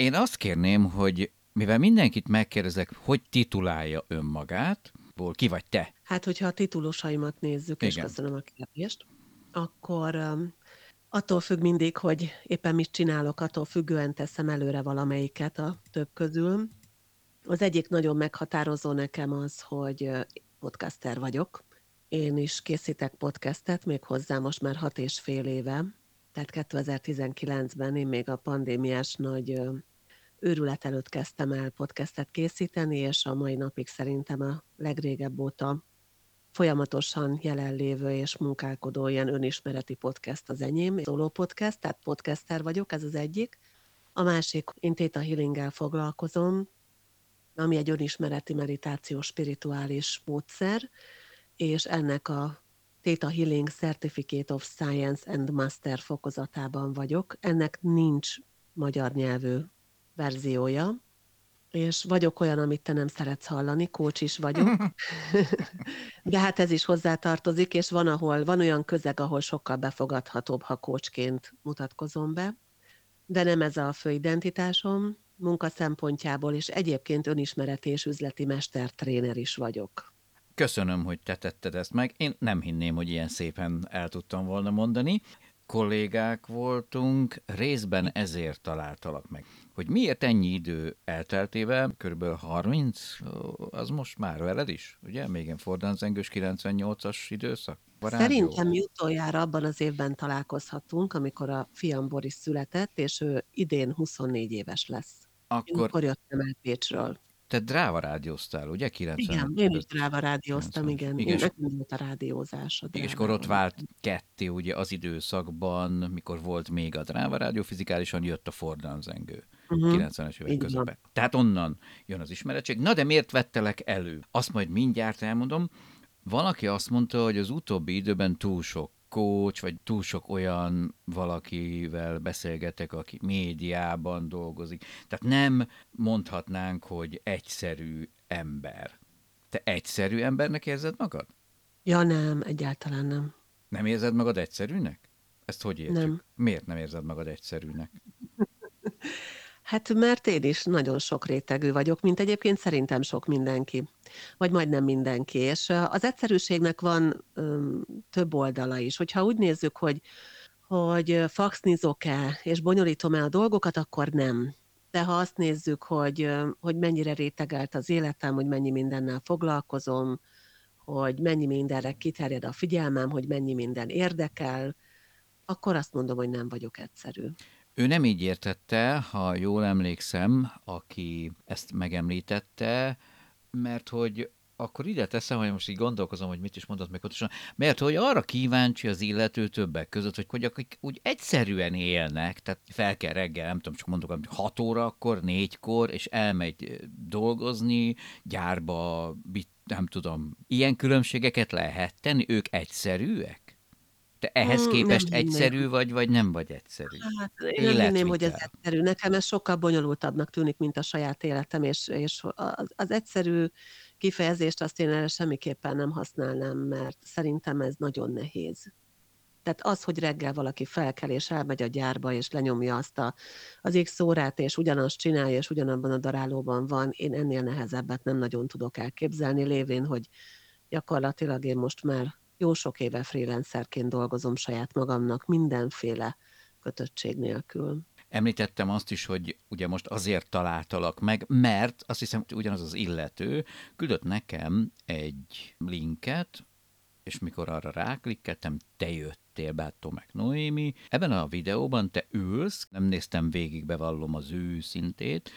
én azt kérném, hogy mivel mindenkit megkérdezek, hogy titulálja önmagát, ból ki vagy te? Hát, hogyha a titulosaimat nézzük, és Igen. köszönöm a kérdést, akkor um, attól függ mindig, hogy éppen mit csinálok, attól függően teszem előre valamelyiket a több közül. Az egyik nagyon meghatározó nekem az, hogy podcaster vagyok. Én is készítek podcastet, még hozzá most már hat és fél éve. Tehát 2019-ben én még a pandémiás nagy őrület előtt kezdtem el podcastet készíteni, és a mai napig szerintem a legrégebb óta folyamatosan jelenlévő és munkálkodó ilyen önismereti podcast az enyém, szóló podcast, tehát podcaster vagyok, ez az egyik. A másik, én Theta Healinggel foglalkozom, ami egy önismereti meditációs spirituális módszer, és ennek a Theta Healing Certificate of Science and Master fokozatában vagyok. Ennek nincs magyar nyelvű verziója, és vagyok olyan, amit te nem szeretsz hallani, coach is vagyok, de hát ez is hozzátartozik, és van, ahol, van olyan közeg, ahol sokkal befogadhatóbb, ha coachként mutatkozom be, de nem ez a fő identitásom, munka szempontjából, és egyébként önismeret és üzleti mestertréner is vagyok. Köszönöm, hogy te tetted ezt meg. Én nem hinném, hogy ilyen szépen el tudtam volna mondani. Kollégák voltunk, részben ezért találtalak meg. Hogy miért ennyi idő elteltével, kb. 30, ó, az most már veled is, ugye? Még ilyen Fordanzengős 98-as időszak? Szerintem mi utoljára abban az évben találkozhatunk, amikor a fiam Boris született, és ő idén 24 éves lesz. Én Akkor akkor jöttem el Pécsről. Te dráva rádióztál, ugye? 90 Igen, én is dráva rádióztam, 90. igen. Igen, és- nekem volt a rádiózás. A Igen, és akkor ott vált ketté ugye az időszakban, mikor volt még a dráva rádió, fizikálisan jött a Fordanzengő. Mhm. 90-es évek közepe. Tehát onnan jön az ismeretség. Na de miért vettelek elő? Azt majd mindjárt elmondom. Valaki azt mondta, hogy az utóbbi időben túl sok coach, vagy túl sok olyan valakivel beszélgetek, aki médiában dolgozik. Tehát nem mondhatnánk, hogy egyszerű ember. Te egyszerű embernek érzed magad? Ja nem, egyáltalán nem. Nem érzed magad egyszerűnek? Ezt hogy értjük? Nem. Miért nem érzed magad egyszerűnek? Hát mert én is nagyon sok rétegű vagyok, mint egyébként szerintem sok mindenki. Vagy majdnem mindenki. És az egyszerűségnek van öm, több oldala is. Hogyha úgy nézzük, hogy, hogy faxnizok-e és bonyolítom-e a dolgokat, akkor nem. De ha azt nézzük, hogy, hogy mennyire rétegelt az életem, hogy mennyi mindennel foglalkozom, hogy mennyi mindenre kiterjed a figyelmem, hogy mennyi minden érdekel, akkor azt mondom, hogy nem vagyok egyszerű. Ő nem így értette, ha jól emlékszem, aki ezt megemlítette, mert hogy akkor ide teszem, hogy most így gondolkozom, hogy mit is mondott meg pontosan, mert hogy arra kíváncsi az illető többek között, hogy, hogy akik úgy egyszerűen élnek, tehát fel kell reggel, nem tudom, csak mondok, hogy 6 órakor, négykor, és elmegy dolgozni, gyárba, nem tudom, ilyen különbségeket lehet tenni, ők egyszerűek? Te ehhez Mm, képest nem hinném. egyszerű vagy, vagy nem vagy egyszerű? Hát én nem hinném, hogy ez egyszerű. Nekem ez sokkal bonyolultabbnak tűnik, mint a saját életem, és, és az, az egyszerű kifejezést azt én erre semmiképpen nem használnám, mert szerintem ez nagyon nehéz. Tehát az, hogy reggel valaki felkel és elmegy a gyárba, és lenyomja azt a, az X órát, és ugyanazt csinálja, és ugyanabban a darálóban van, én ennél nehezebbet nem nagyon tudok elképzelni, lévén, hogy gyakorlatilag én most már jó sok éve freelancerként dolgozom saját magamnak, mindenféle kötöttség nélkül. Említettem azt is, hogy ugye most azért találtalak meg, mert azt hiszem, hogy ugyanaz az illető küldött nekem egy linket, és mikor arra ráklikkeltem, te jöttél be, Tomek Noémi. Ebben a videóban te ülsz, nem néztem végig, bevallom az őszintét,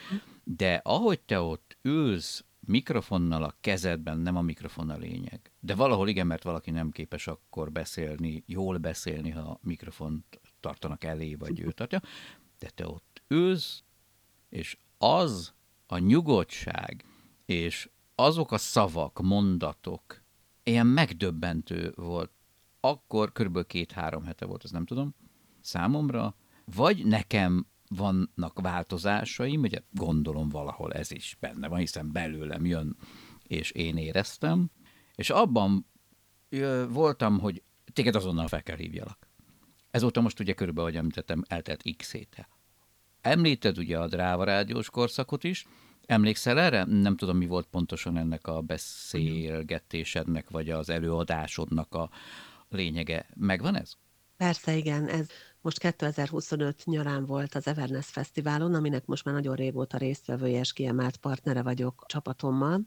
de ahogy te ott ülsz, mikrofonnal a kezedben, nem a mikrofon a lényeg. De valahol igen, mert valaki nem képes akkor beszélni, jól beszélni, ha mikrofont tartanak elé, vagy ő tartja. De te ott ülsz, és az a nyugodtság, és azok a szavak, mondatok, ilyen megdöbbentő volt. Akkor körülbelül két-három hete volt, ez nem tudom, számomra, vagy nekem vannak változásaim, ugye gondolom valahol ez is benne van, hiszen belőlem jön, és én éreztem, és abban voltam, hogy téged azonnal fel kell hívjalak. Ezóta most ugye körülbelül, ahogy említettem, eltelt x héte. Említed ugye a dráva rádiós korszakot is, Emlékszel erre? Nem tudom, mi volt pontosan ennek a beszélgetésednek, vagy az előadásodnak a lényege. Megvan ez? Persze, igen. Ez most 2025 nyarán volt az Everness Fesztiválon, aminek most már nagyon régóta résztvevője és kiemelt partnere vagyok csapatommal,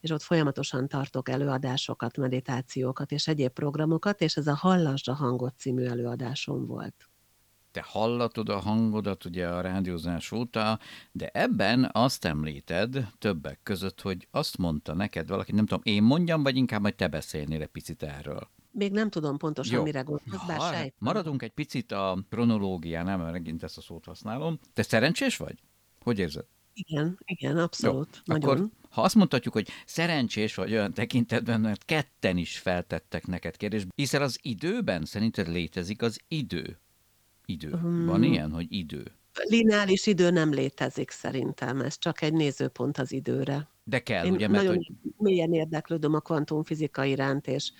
és ott folyamatosan tartok előadásokat, meditációkat és egyéb programokat, és ez a Hallasd a hangot című előadásom volt te hallatod a hangodat ugye a rádiózás óta, de ebben azt említed többek között, hogy azt mondta neked valaki, nem tudom, én mondjam, vagy inkább majd te beszélnél egy picit erről. Még nem tudom pontosan, Jó. mire gondolsz, bár ha, sejtem. Maradunk egy picit a kronológiánál, mert megint ezt a szót használom. Te szerencsés vagy? Hogy érzed? Igen, igen, abszolút. Jó, Nagyon. Akkor, ha azt mondhatjuk, hogy szerencsés vagy olyan tekintetben, mert ketten is feltettek neked kérdést, hiszen az időben szerinted létezik az idő? idő. Hmm. Van ilyen, hogy idő? Lineáris idő nem létezik szerintem, ez csak egy nézőpont az időre. De kell, Én ugye? Mert nagyon hogy... mélyen érdeklődöm a kvantumfizika iránt, és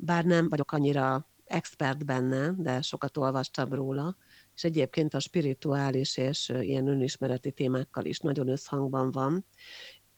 bár nem vagyok annyira expert benne, de sokat olvastam róla, és egyébként a spirituális és ilyen önismereti témákkal is nagyon összhangban van.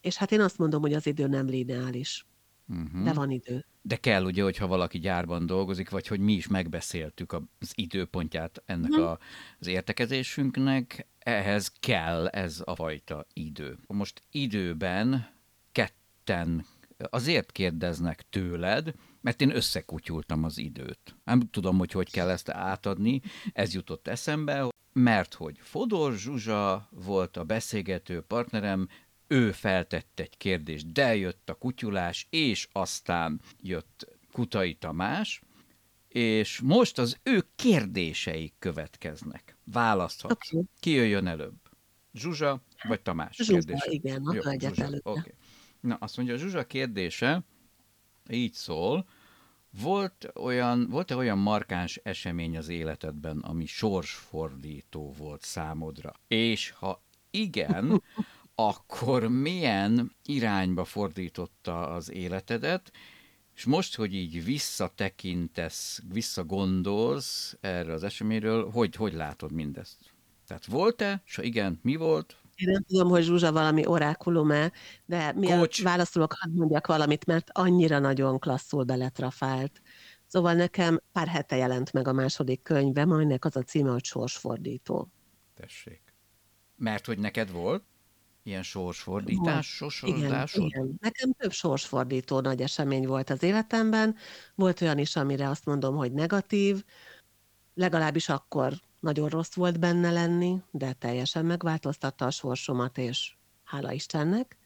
És hát én azt mondom, hogy az idő nem lineáris, uh-huh. de van idő. De kell ugye, hogyha valaki gyárban dolgozik, vagy hogy mi is megbeszéltük az időpontját ennek hmm. a, az értekezésünknek, ehhez kell ez a fajta idő. Most időben ketten azért kérdeznek tőled, mert én összekutyultam az időt. Nem tudom, hogy hogy kell ezt átadni, ez jutott eszembe, mert hogy Fodor Zsuzsa volt a beszélgető partnerem, ő feltett egy kérdést, de jött a kutyulás, és aztán jött Kutai Tamás, és most az ő kérdéseik következnek. Választhatsz. Okay. Ki jöjjön előbb? Zsuzsa vagy Tamás Zsuzsa, kérdése? igen, a hölgyet előtte. Okay. Na, azt mondja, a Zsuzsa kérdése így szól, volt olyan, volt-e olyan markáns esemény az életedben, ami sorsfordító volt számodra? És ha igen, akkor milyen irányba fordította az életedet, és most, hogy így visszatekintesz, visszagondolsz erre az eseményről, hogy, hogy látod mindezt? Tehát volt-e, és ha igen, mi volt? Én nem tudom, hogy Zsuzsa valami orákulum-e, de mielőtt válaszolok, hadd mondjak valamit, mert annyira nagyon klasszul beletrafált. Szóval nekem pár hete jelent meg a második könyvem, aminek az a címe, hogy Sorsfordító. Tessék. Mert hogy neked volt? Ilyen sorsfordítás, sorsfordításod? Igen, igen. Nekem több sorsfordító nagy esemény volt az életemben. Volt olyan is, amire azt mondom, hogy negatív. Legalábbis akkor nagyon rossz volt benne lenni, de teljesen megváltoztatta a sorsomat, és hála Istennek.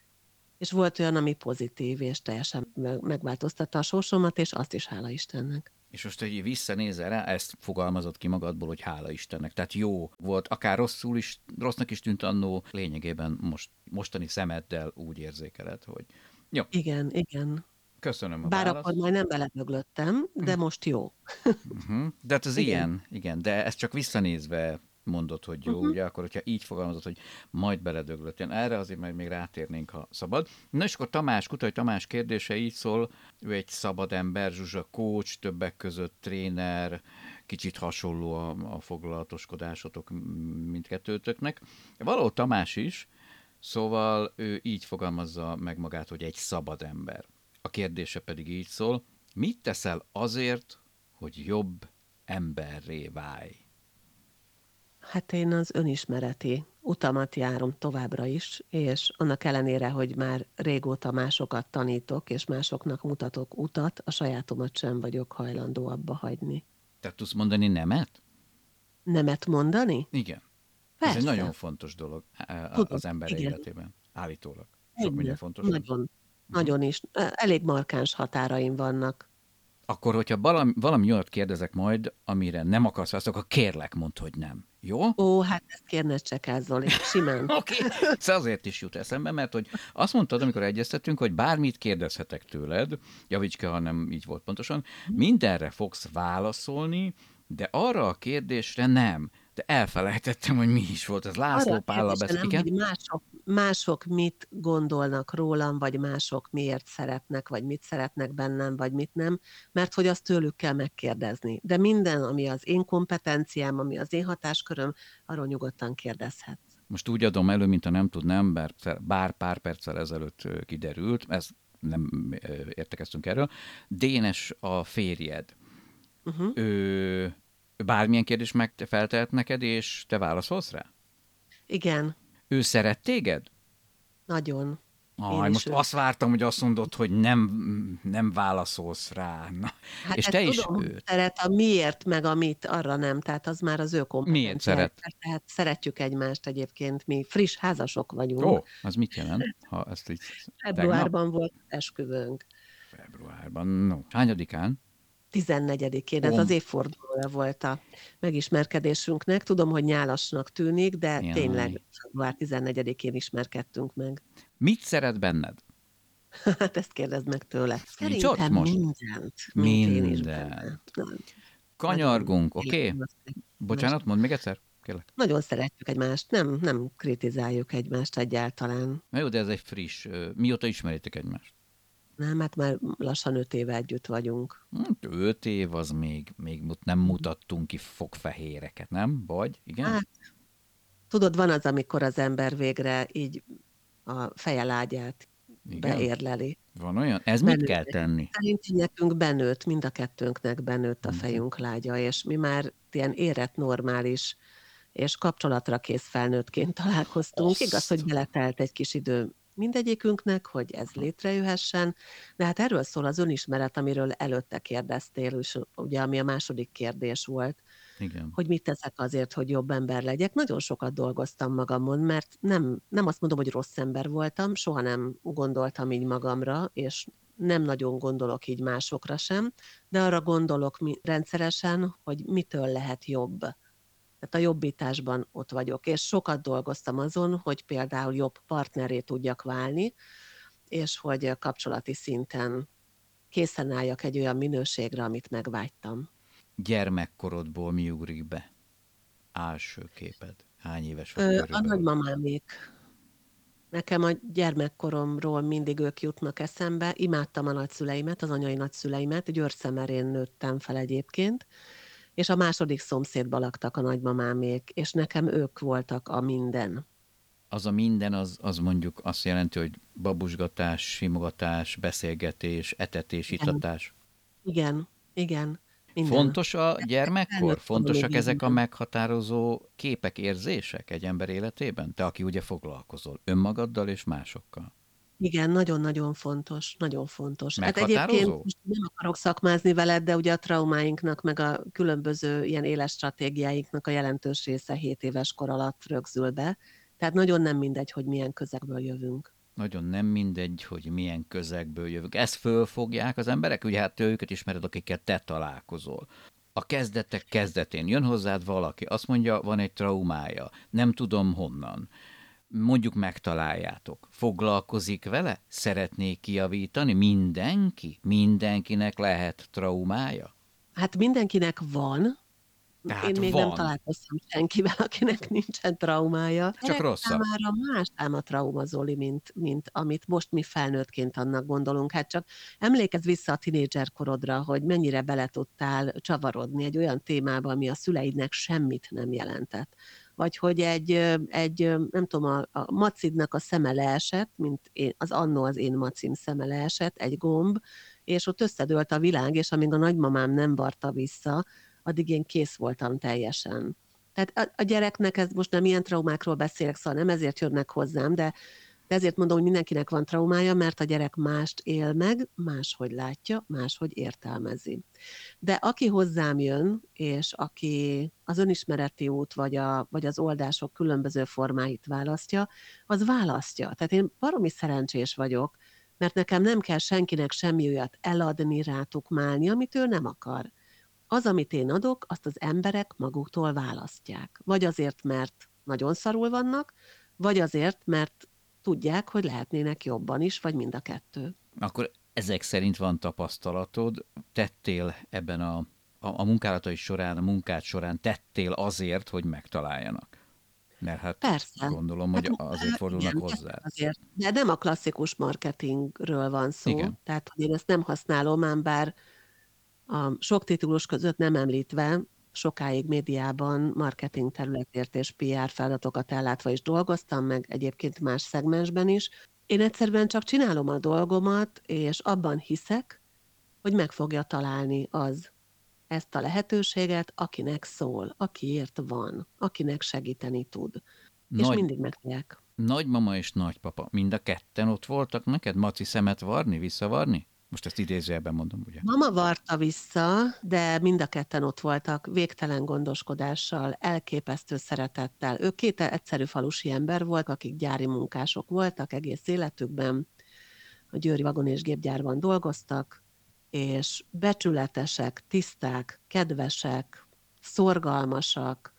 És volt olyan, ami pozitív, és teljesen megváltoztatta a sorsomat, és azt is hála Istennek. És most, hogy visszanézel rá, ezt fogalmazott ki magadból, hogy hála Istennek. Tehát jó volt, akár rosszul is, rossznak is tűnt annó, lényegében most, mostani szemeddel úgy érzékeled, hogy jó. Igen, igen. Köszönöm a Bár választ. akkor majd nem beledöglöttem, de hm. most jó. uh-huh. De hát az igen. ilyen, igen, de ezt csak visszanézve mondod, hogy jó, uh-huh. ugye, akkor hogyha így fogalmazod, hogy majd beledöglött. Én erre azért majd még rátérnénk, ha szabad. Na és akkor Tamás, Kutai Tamás kérdése így szól, ő egy szabad ember, Zsuzsa coach, többek között tréner, kicsit hasonló a, a foglalatoskodásotok mindkettőtöknek. Valahol Tamás is, szóval ő így fogalmazza meg magát, hogy egy szabad ember. A kérdése pedig így szól, mit teszel azért, hogy jobb emberré válj? Hát én az önismereti utamat járom továbbra is, és annak ellenére, hogy már régóta másokat tanítok, és másoknak mutatok utat, a sajátomat sem vagyok hajlandó abba hagyni. Tehát tudsz mondani nemet? Nemet mondani? Igen. Persze. Ez egy nagyon fontos dolog e, az ember igen. életében, állítólag. Sok minden fontos. Nagyon, nagyon is. Elég markáns határaim vannak. Akkor, hogyha valami, valami olyat kérdezek majd, amire nem akarsz azt, akkor kérlek, mondd, hogy nem. Jó? Ó, hát ezt kérned se kell, Zoli, simán. Oké, okay. szóval azért is jut eszembe, mert hogy azt mondtad, amikor egyeztettünk, hogy bármit kérdezhetek tőled, javíts ki, ha nem így volt pontosan, mindenre fogsz válaszolni, de arra a kérdésre nem. De elfelejtettem, hogy mi is volt. Ez László Pállal beszél. Nem, hogy mások, mások mit gondolnak rólam, vagy mások miért szeretnek, vagy mit szeretnek bennem, vagy mit nem, mert hogy azt tőlük kell megkérdezni. De minden, ami az én kompetenciám, ami az én hatásköröm, arról nyugodtan kérdezhet. Most úgy adom elő, mint a nem tudnám, bár, bár pár perccel ezelőtt kiderült, ez nem értekeztünk erről. Dénes a férjed. Uh-huh. Ő bármilyen kérdés meg feltehet neked, és te válaszolsz rá? Igen. Ő szeret téged? Nagyon. Aj, most ő. azt vártam, hogy azt mondod, hogy nem, nem válaszolsz rá. Na, hát és te tudom, is őt. szeret a miért, meg a mit, arra nem, tehát az már az ő kompetenciája. Miért szeret? Tehát szeretjük egymást egyébként, mi friss házasok vagyunk. Ó, az mit jelent? Ha ezt így Februárban tegnap? volt esküvőnk. Februárban, no. Hányadikán? 14-én, ez az évfordulója volt a megismerkedésünknek. Tudom, hogy nyálasnak tűnik, de Jaj. tényleg február 14-én ismerkedtünk meg. Mit szeret benned? Hát ezt kérdezd meg tőle. Szerintem most? mindent. Mindent. Kanyargunk, oké? Okay? Bocsánat, mondd még egyszer. Kérlek. Nagyon szeretjük egymást, nem, nem kritizáljuk egymást egyáltalán. Na jó, de ez egy friss. Mióta ismeritek egymást? Nem, hát már lassan öt éve együtt vagyunk. Hát öt év az még, még nem mutattunk ki fogfehéreket, nem? Vagy? Igen? Hát, tudod, van az, amikor az ember végre így a feje lágyát Igen? beérleli. Van olyan? Ez benőtt. mit kell tenni? Szerintem nekünk benőtt, mind a kettőnknek benőtt a mhm. fejünk lágya, és mi már ilyen érett, normális és kapcsolatra kész felnőttként találkoztunk. Azt. Igaz, hogy beletelt egy kis idő mindegyikünknek, hogy ez létrejöhessen, de hát erről szól az önismeret, amiről előtte kérdeztél, és ugye ami a második kérdés volt, Igen. hogy mit teszek azért, hogy jobb ember legyek. Nagyon sokat dolgoztam magamon, mert nem, nem azt mondom, hogy rossz ember voltam, soha nem gondoltam így magamra, és nem nagyon gondolok így másokra sem, de arra gondolok rendszeresen, hogy mitől lehet jobb tehát a jobbításban ott vagyok, és sokat dolgoztam azon, hogy például jobb partneré tudjak válni, és hogy kapcsolati szinten készen álljak egy olyan minőségre, amit megvágytam. Gyermekkorodból mi ugrik be? Álső képed. Hány éves vagy Ö, A nagymamámék. Nekem a gyermekkoromról mindig ők jutnak eszembe. Imádtam a nagyszüleimet, az anyai nagyszüleimet. Győrszemerén nőttem fel egyébként, és a második szomszédba laktak a nagymamámék, és nekem ők voltak a minden. Az a minden, az, az mondjuk azt jelenti, hogy babusgatás, simogatás, beszélgetés, etetés, igen. itatás. Igen, igen. Minden. Fontos a gyermekkor? Fontosak ezek a meghatározó képek, érzések egy ember életében? Te, aki ugye foglalkozol önmagaddal és másokkal. Igen, nagyon-nagyon fontos, nagyon fontos. Hát egyébként most nem akarok szakmázni veled, de ugye a traumáinknak, meg a különböző ilyen éles stratégiáinknak a jelentős része 7 éves kor alatt rögzül be. Tehát nagyon nem mindegy, hogy milyen közegből jövünk. Nagyon nem mindegy, hogy milyen közegből jövünk. Ezt fölfogják az emberek? Ugye hát őket ismered, akikkel te találkozol. A kezdetek kezdetén jön hozzád valaki, azt mondja, van egy traumája, nem tudom honnan mondjuk megtaláljátok. Foglalkozik vele? Szeretnék kijavítani? Mindenki? Mindenkinek lehet traumája? Hát mindenkinek van. Tehát Én még van. nem találkoztam senkivel, akinek nincsen traumája. Csak rossz. Már más ám a trauma, Zoli, mint, mint amit most mi felnőttként annak gondolunk. Hát csak emlékezz vissza a tinédzserkorodra, hogy mennyire bele tudtál csavarodni egy olyan témába, ami a szüleidnek semmit nem jelentett vagy hogy egy, egy nem tudom, a, a macidnak a szeme leesett, mint én, az annó az én macim szeme leesett, egy gomb, és ott összedőlt a világ, és amíg a nagymamám nem varta vissza, addig én kész voltam teljesen. Tehát a, a gyereknek, ez most nem ilyen traumákról beszélek, szóval nem ezért jönnek hozzám, de de ezért mondom, hogy mindenkinek van traumája, mert a gyerek mást él meg, máshogy látja, máshogy értelmezi. De aki hozzám jön, és aki az önismereti út vagy, a, vagy az oldások különböző formáit választja, az választja. Tehát én baromi szerencsés vagyok, mert nekem nem kell senkinek semmi olyat eladni, rátukmálni, amit ő nem akar. Az, amit én adok, azt az emberek maguktól választják. Vagy azért, mert nagyon szarul vannak, vagy azért, mert tudják, hogy lehetnének jobban is, vagy mind a kettő. Akkor ezek szerint van tapasztalatod, tettél ebben a, a, a munkálatai során, a munkát során tettél azért, hogy megtaláljanak. Mert hát Persze. gondolom, hogy Hát, azért fordulnak igen, hozzá. Azért. De nem a klasszikus marketingről van szó. Igen. Tehát, hogy én ezt nem használom, ám bár a sok titulus között nem említve, sokáig médiában marketing területért és PR feladatokat ellátva is dolgoztam, meg egyébként más szegmensben is. Én egyszerűen csak csinálom a dolgomat, és abban hiszek, hogy meg fogja találni az ezt a lehetőséget, akinek szól, akiért van, akinek segíteni tud. És Nagy, mindig megtalálják. nagymama és nagypapa, mind a ketten ott voltak neked? Maci szemet varni, visszavarni? Most ezt idézőjelben mondom, ugye? Mama varta vissza, de mind a ketten ott voltak, végtelen gondoskodással, elképesztő szeretettel. Ők két egyszerű falusi ember volt, akik gyári munkások voltak egész életükben. A Győri Vagon és Gépgyárban dolgoztak, és becsületesek, tiszták, kedvesek, szorgalmasak.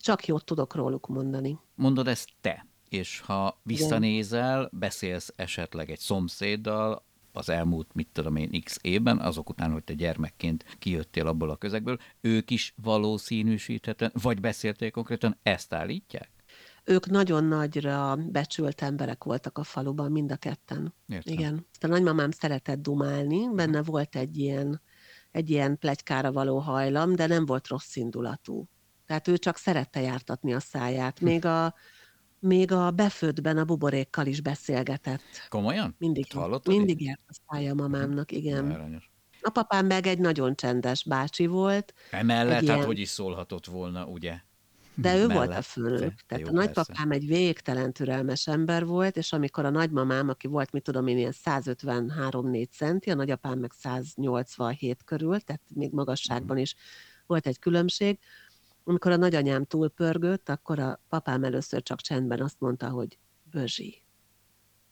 Csak jót tudok róluk mondani. Mondod ezt te, és ha visszanézel, beszélsz esetleg egy szomszéddal, az elmúlt, mit tudom én, x évben, azok után, hogy te gyermekként kijöttél abból a közegből, ők is valószínűsíthetően, vagy beszélték konkrétan, ezt állítják? Ők nagyon nagyra becsült emberek voltak a faluban, mind a ketten. Értem. Igen. A nagymamám szeretett dumálni, benne volt egy ilyen, egy ilyen plegykára való hajlam, de nem volt rossz indulatú. Tehát ő csak szerette jártatni a száját. Még a, még a befőttben a buborékkal is beszélgetett. Komolyan? Mindig, hallottad mindig járt a szája mamámnak, igen. Aranyos. A papám meg egy nagyon csendes bácsi volt, Emellett, hát ilyen- hogy is szólhatott volna, ugye? De ő volt a főnök. Tehát Jó, a nagypapám egy végtelen türelmes ember volt, és amikor a nagymamám, aki volt, mit tudom én, ilyen 153-4 centi, a nagyapám meg 187 körül, tehát még magasságban is volt egy különbség. Amikor a nagyanyám túlpörgött, akkor a papám először csak csendben azt mondta, hogy Bözsi.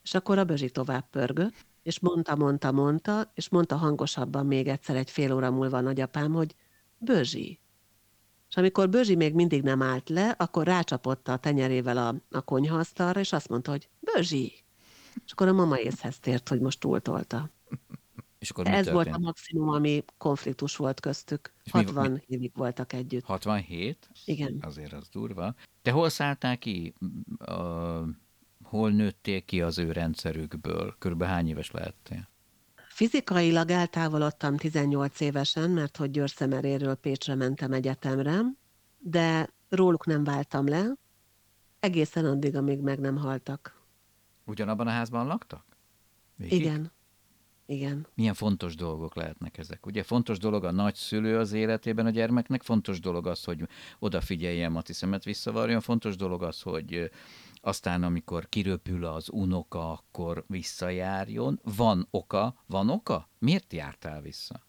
És akkor a Bözsi tovább pörgött, és mondta, mondta, mondta, és mondta hangosabban még egyszer egy fél óra múlva a nagyapám, hogy Bözsi. És amikor Bözsi még mindig nem állt le, akkor rácsapott a tenyerével a, a konyhaasztalra, és azt mondta, hogy Bözsi. És akkor a mama észhez tért, hogy most túltolta. És akkor mi ez történt? volt a maximum, ami konfliktus volt köztük. És mi- 60 évig voltak együtt. 67? Igen. Azért az durva. Te hol szálltál ki? A, hol nőttél ki az ő rendszerükből? Körülbelül hány éves lehettél? Fizikailag eltávolodtam 18 évesen, mert hogy Győr-Szemeréről Pécsre mentem egyetemre, de róluk nem váltam le, egészen addig, amíg meg nem haltak. Ugyanabban a házban laktak? Végig? Igen. Igen. Milyen fontos dolgok lehetnek ezek? Ugye fontos dolog a nagyszülő az életében a gyermeknek, fontos dolog az, hogy odafigyeljen, Mati szemet visszavarjon, fontos dolog az, hogy aztán, amikor kiröpül az unoka, akkor visszajárjon. Van oka? Van oka? Miért jártál vissza?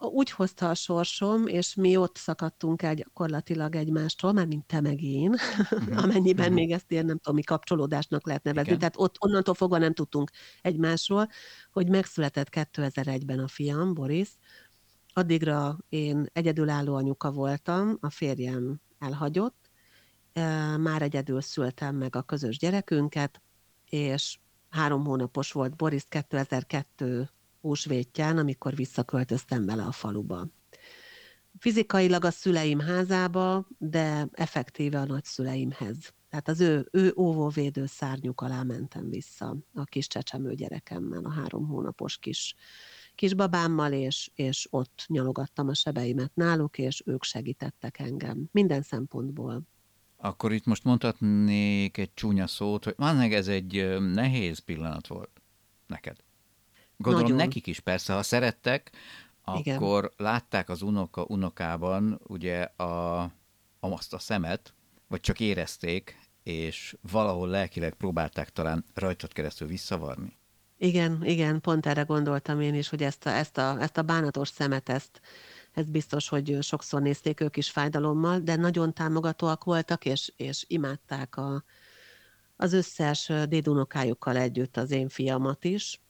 Úgy hozta a sorsom, és mi ott szakadtunk el gyakorlatilag egymástól, már mint te meg én, amennyiben még ezt ilyen nem tudom, mi kapcsolódásnak lehet nevezni. Igen. Tehát ott onnantól fogva nem tudtunk egymásról, hogy megszületett 2001-ben a fiam, Boris. Addigra én egyedülálló anyuka voltam, a férjem elhagyott, e, már egyedül szültem meg a közös gyerekünket, és három hónapos volt Boris 2002 húsvétján, amikor visszaköltöztem vele a faluba. Fizikailag a szüleim házába, de effektíve a nagyszüleimhez. Tehát az ő, ő óvóvédő szárnyuk alá mentem vissza a kis csecsemő gyerekemmel, a három hónapos kis, kis babámmal, és, és ott nyalogattam a sebeimet náluk, és ők segítettek engem minden szempontból. Akkor itt most mondhatnék egy csúnya szót, hogy van ez egy nehéz pillanat volt neked. Gondolom Nagyon. nekik is persze, ha szerettek, Igen. akkor látták az unoka unokában ugye a, a, azt a szemet, vagy csak érezték, és valahol lelkileg próbálták talán rajtad keresztül visszavarni. Igen, igen, pont erre gondoltam én is, hogy ezt a, ezt a, ezt a bánatos szemet, ezt, ezt biztos, hogy sokszor nézték ők is fájdalommal, de nagyon támogatóak voltak, és, és imádták a, az összes dédunokájukkal együtt az én fiamat is,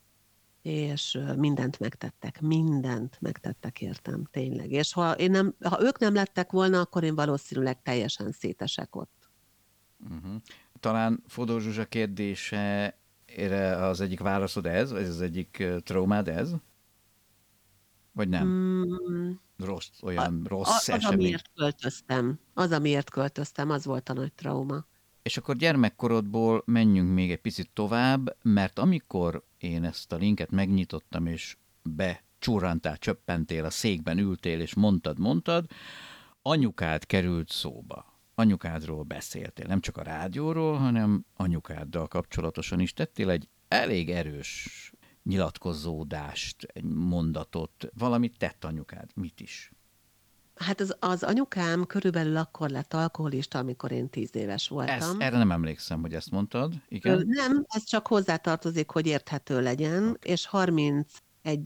és mindent megtettek, mindent megtettek értem, tényleg. És ha, én nem, ha ők nem lettek volna, akkor én valószínűleg teljesen szétesek ott. Uh-huh. Talán Fodor Zsuzsa kérdése erre az egyik válaszod ez, vagy az egyik traumád ez? Vagy nem? Mm, rossz, olyan a, rossz az, esemény. Az, amiért költöztem. Az, amiért költöztem, az volt a nagy trauma. És akkor gyermekkorodból menjünk még egy picit tovább, mert amikor én ezt a linket megnyitottam, és becsurrantál, csöppentél, a székben ültél, és mondtad, mondtad, anyukád került szóba. Anyukádról beszéltél, nem csak a rádióról, hanem anyukáddal kapcsolatosan is tettél egy elég erős nyilatkozódást, egy mondatot, valamit tett anyukád, mit is? Hát az, az anyukám körülbelül akkor lett alkoholista, amikor én tíz éves voltam. Ezt, erre nem emlékszem, hogy ezt mondtad. Igen? Nem, ez csak hozzátartozik, hogy érthető legyen, okay. és 31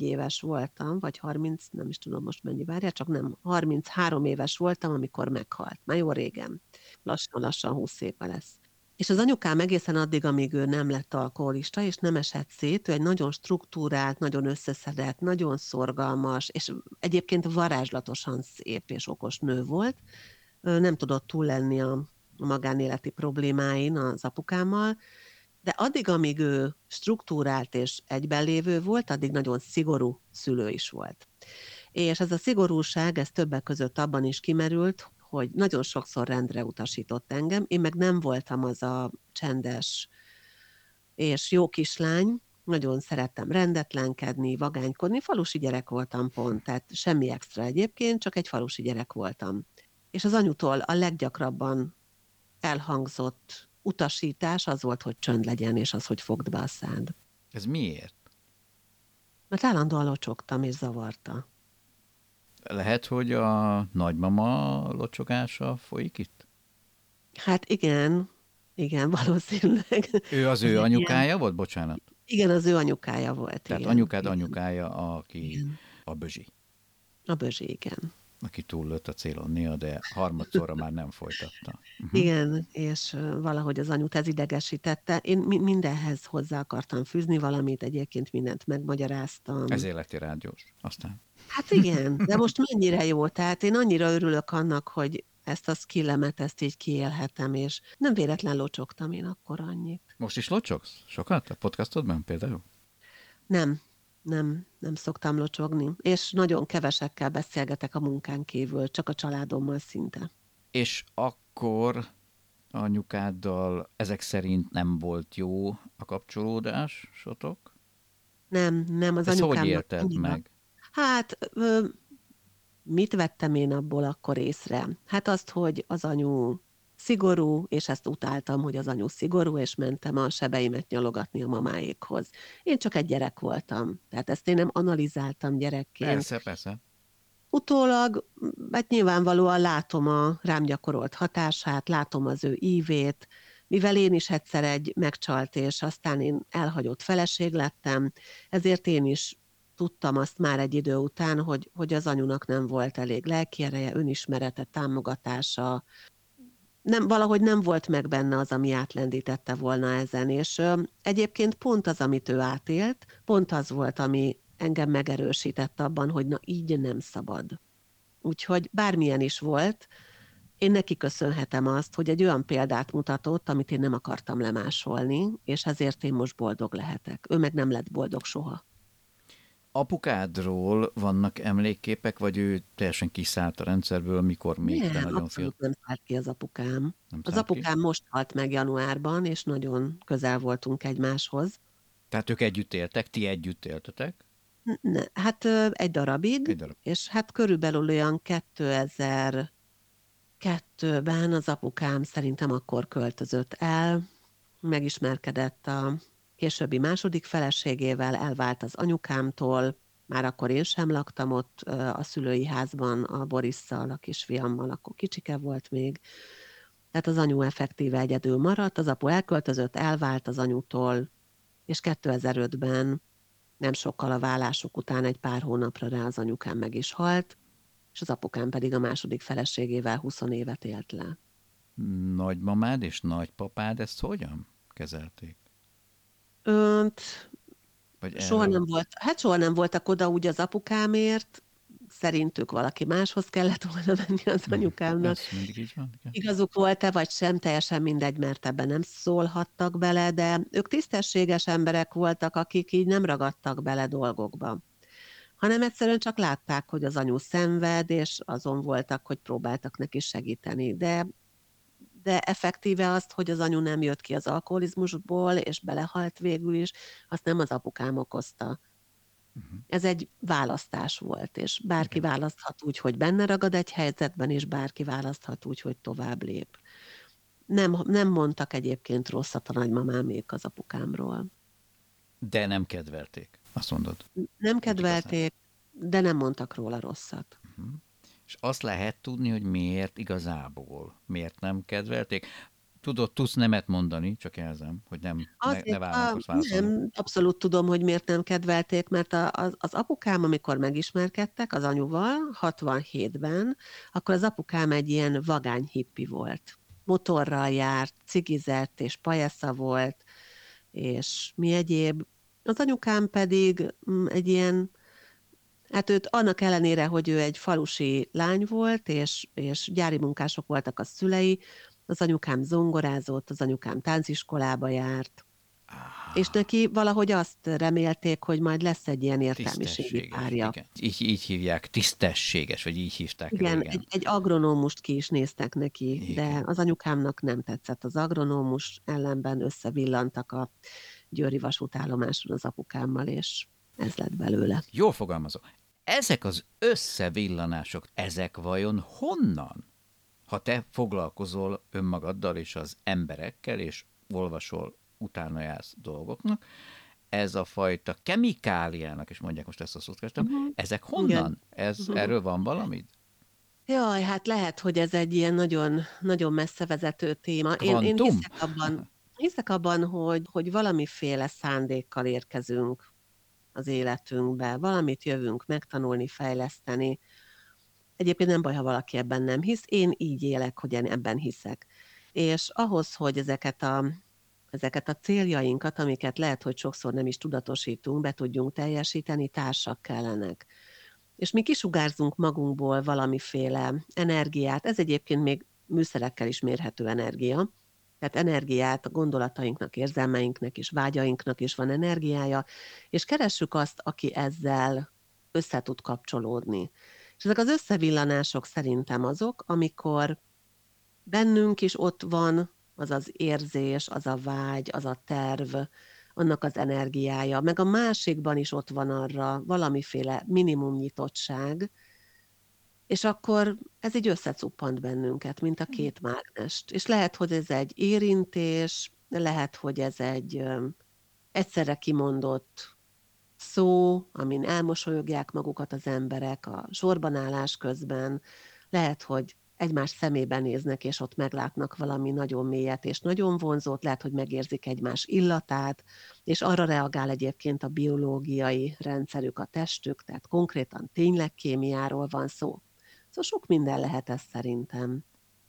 éves voltam, vagy 30, nem is tudom most mennyi várja, csak nem, 33 éves voltam, amikor meghalt. Már jó régen. Lassan-lassan 20 éve lesz. És az anyukám egészen addig, amíg ő nem lett alkoholista, és nem esett szét, ő egy nagyon struktúrált, nagyon összeszedett, nagyon szorgalmas, és egyébként varázslatosan szép és okos nő volt. Nem tudott túl lenni a magánéleti problémáin az apukámmal, de addig, amíg ő struktúrált és egybelévő volt, addig nagyon szigorú szülő is volt. És ez a szigorúság, ez többek között abban is kimerült, hogy nagyon sokszor rendre utasított engem, én meg nem voltam az a csendes és jó kislány, nagyon szerettem rendetlenkedni, vagánykodni, falusi gyerek voltam pont, tehát semmi extra egyébként, csak egy falusi gyerek voltam. És az anyutól a leggyakrabban elhangzott utasítás az volt, hogy csönd legyen, és az, hogy fogd be a szád. Ez miért? Mert állandóan locsogtam és zavarta. Lehet, hogy a nagymama locsogása folyik itt? Hát igen, igen, valószínűleg. Ő az ő anyukája igen. volt, bocsánat? Igen, az ő anyukája volt. Tehát igen, anyukád igen. anyukája, aki igen. a bözsi. A bözsi, igen aki túllőtt a célon néha, de harmadszorra már nem folytatta. Uh-huh. Igen, és valahogy az anyut ez idegesítette. Én mindenhez hozzá akartam fűzni valamit, egyébként mindent megmagyaráztam. Ez életi rádiós, aztán. Hát igen, de most mennyire jó, tehát én annyira örülök annak, hogy ezt a skillemet, ezt így kiélhetem, és nem véletlen locsogtam én akkor annyit. Most is locsogsz? Sokat a podcastodban például? Nem, nem, nem szoktam locsogni, és nagyon kevesekkel beszélgetek a munkán kívül, csak a családommal szinte. És akkor anyukáddal ezek szerint nem volt jó a kapcsolódás, sotok? Nem, nem, az anyukám... hogy érted annyira... meg? Hát, ö, mit vettem én abból akkor észre? Hát azt, hogy az anyu szigorú, és ezt utáltam, hogy az anyu szigorú, és mentem a sebeimet nyalogatni a mamáékhoz. Én csak egy gyerek voltam, tehát ezt én nem analizáltam gyerekként. Persze, persze. Utólag, hát nyilvánvalóan látom a rám gyakorolt hatását, látom az ő ívét, mivel én is egyszer egy megcsalt, és aztán én elhagyott feleség lettem, ezért én is tudtam azt már egy idő után, hogy, hogy az anyunak nem volt elég lelkiereje, önismerete, támogatása, nem, valahogy nem volt meg benne az, ami átlendítette volna ezen, és ö, egyébként pont az, amit ő átélt, pont az volt, ami engem megerősített abban, hogy na így nem szabad. Úgyhogy bármilyen is volt, én neki köszönhetem azt, hogy egy olyan példát mutatott, amit én nem akartam lemásolni, és ezért én most boldog lehetek. Ő meg nem lett boldog soha apukádról vannak emlékképek, vagy ő teljesen kiszállt a rendszerből, mikor még nem, te nagyon fiatal? nem szállt ki az apukám. Nem az apukám ki? most halt meg januárban, és nagyon közel voltunk egymáshoz. Tehát ők együtt éltek, ti együtt éltetek? Ne, hát egy darabig, egy darab. és hát körülbelül olyan 2002-ben az apukám szerintem akkor költözött el, megismerkedett a Későbbi második feleségével elvált az anyukámtól, már akkor én sem laktam ott a szülői házban a Borisszal, a kisfiammal, akkor kicsike volt még. Tehát az anyu effektíve egyedül maradt, az apu elköltözött, elvált az anyutól, és 2005-ben nem sokkal a vállások után egy pár hónapra rá az anyukám meg is halt, és az apukám pedig a második feleségével 20 évet élt le. Nagymamád és nagypapád ezt hogyan kezelték? Önt, Vagy Soha erről? nem volt, hát soha nem voltak oda úgy az apukámért, szerintük valaki máshoz kellett volna menni az anyukámnak. Ez mindig így van. igen. Igazuk volt-e, vagy sem, teljesen mindegy, mert ebben nem szólhattak bele, de ők tisztességes emberek voltak, akik így nem ragadtak bele dolgokba. Hanem egyszerűen csak látták, hogy az anyu szenved, és azon voltak, hogy próbáltak neki segíteni. De, de effektíve azt, hogy az anyu nem jött ki az alkoholizmusból, és belehalt végül is, azt nem az apukám okozta. Mhm. Ez egy választás volt, és bárki választhat úgy, hogy benne ragad egy helyzetben, és bárki választhat úgy, hogy tovább lép. Nem, nem mondtak egyébként rosszat a nagymamámék az apukámról. De nem kedvelték, azt mondod. Nem kedvelték, de nem mondtak róla rosszat. És azt lehet tudni, hogy miért igazából, miért nem kedvelték. Tudod, tudsz nemet mondani, csak jelzem, hogy nem, ne, Azért, ne a, vállalkozz nem, abszolút tudom, hogy miért nem kedvelték, mert a, az, az apukám, amikor megismerkedtek az anyuval, 67-ben, akkor az apukám egy ilyen vagány hippi volt. Motorral járt, cigizett és pajesza volt, és mi egyéb. Az anyukám pedig mm, egy ilyen, hát őt annak ellenére, hogy ő egy falusi lány volt, és, és gyári munkások voltak a szülei, az anyukám zongorázott, az anyukám tánciskolába járt, és neki valahogy azt remélték, hogy majd lesz egy ilyen értelmiségi párja. igen. Így, így hívják, tisztességes, vagy így hívták Igen, régen. egy, egy agronómust ki is néztek neki, Igen. de az anyukámnak nem tetszett az agronómus, ellenben összevillantak a Győri vasútállomáson az apukámmal, és ez lett belőle. Jól fogalmazok. Ezek az összevillanások, ezek vajon honnan? Ha te foglalkozol önmagaddal és az emberekkel, és olvasol, utána jársz dolgoknak, ez a fajta kemikáliának, és mondják most ezt a szót kerestem, Mhm. ezek honnan? Igen. Ez, Mhm. Erről van valamit? Jaj, hát lehet, hogy ez egy ilyen nagyon, nagyon messze vezető téma. Én, én Kvantum? hiszek abban, hiszek abban hogy, hogy valamiféle szándékkal érkezünk az életünkbe, valamit jövünk megtanulni, fejleszteni. Egyébként nem baj, ha valaki ebben nem hisz, én így élek, hogy én ebben hiszek. És ahhoz, hogy ezeket a, ezeket a céljainkat, amiket lehet, hogy sokszor nem is tudatosítunk, be tudjunk teljesíteni, társak kellenek. És mi kisugárzunk magunkból valamiféle energiát, ez egyébként még műszerekkel is mérhető energia, tehát energiát a gondolatainknak, érzelmeinknek és vágyainknak is van energiája, és keressük azt, aki ezzel össze tud kapcsolódni. És ezek az összevillanások szerintem azok, amikor bennünk is ott van az az érzés, az a vágy, az a terv, annak az energiája, meg a másikban is ott van arra valamiféle minimum nyitottság, és akkor ez így összecuppant bennünket, mint a két mágnest. És lehet, hogy ez egy érintés, lehet, hogy ez egy egyszerre kimondott szó, amin elmosolyogják magukat az emberek a sorbanállás közben, lehet, hogy egymás szemébe néznek, és ott meglátnak valami nagyon mélyet és nagyon vonzót, lehet, hogy megérzik egymás illatát, és arra reagál egyébként a biológiai rendszerük, a testük, tehát konkrétan tényleg kémiáról van szó. Szóval sok minden lehet ez szerintem.